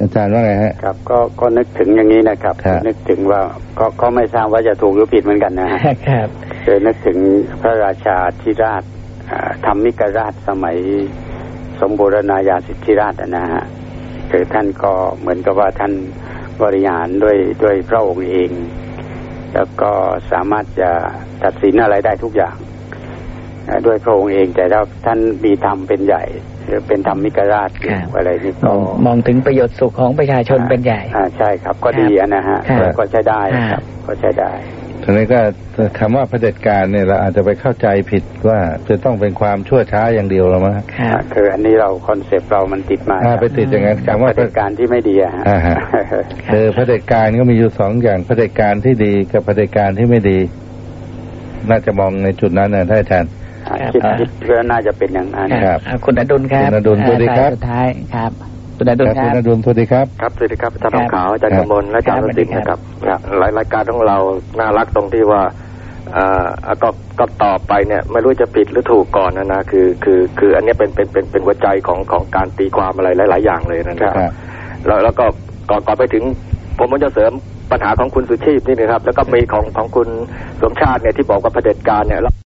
อาจารย์ว่าไงฮะครับก็ก็นึกถึงอย่างนี้นะครับครับ นึกถึงว่าก็ก็ไม่ทราบว่าจะถูกหรือผิดเหมือนกันนะฮะครับคือนึกถึงพระราชาธิราชอ่าธรรมิกราชสมัยสมบูรณาญาสิทธิราชอะนะฮะคือท่านก็เหมือนกับว่าท่านบริหารด้วยด้วยพระองค์เอง แล้วก็สามารถจะตัดสินอะไรได้ทุกอย่างอ่าด้วยพระองค์เองแต่ถ้าท่านมีธรรมเป็นใหญ่ หรือเป็นธรรมิกราชอยู่ครับอะไรนี่มก็องมองถึงประโยชน์สุขของประชาชนเป็นใหญ่อ่าใช่ครับ ก็ดีอะนะฮะครับก็ใช้ได้ครับ ก็ใช้ได้ทีนี้ก็คำว่าเผด็จการเนี่ยเราอาจจะไปเข้าใจผิดว่าจะต้องเป็นความชั่วช้าอย่างเดียวหรอมั้งครับอ่าคืออันนี้เราคอนเซปต์เรามันติดมาอ่าไปติดอย่างนั้นจากคำว่าปฏิการที่ไม่ดีอะฮะอ่าฮะคือเผด็จการก็มีอยู่สองอย่างเผด็จการที่ดีกับเผด็จการที่ไม่ดี น่าจะมองในจุดนั้นนะท่านอาจารย์ คิดคิดว่าน่าจะเป็นอย่างนั้นครับอ่าคุณอดุลครับคุณอดุลสวัสดีครับอ่าสายสุดท้ายครับคุณอดุลครับคคุรัณบอดุลสวัสดีครับครับสวัสดีครับอาจารย์คทรัอบงขาวอาจารย์ครับกมลและอาจารย์ครัวบสินทร์สวัสดีนะคครัรับบรายรายการของเราน่ารักตรงที่ว่าอ่าก็ก็ตอบไปเนี่ยไม่รู้จะผิดหรือถูกก่อนนะนะคือคือคืออันเนี้ยเป็นเป็นเป็นเป็นหัวใจของของการตีความอะไรหลาย ๆ อย่างเลยนะคครัรับบแล้วแล้วก็ก่อนก่อนไปถึง ผมก็จะเสริมปัญหาของคุณสุชีพนี่นะครับ แล้วก็มีของของคุณสมชาติเนี่ยที่บอกว่าเผด็จการเนี่ย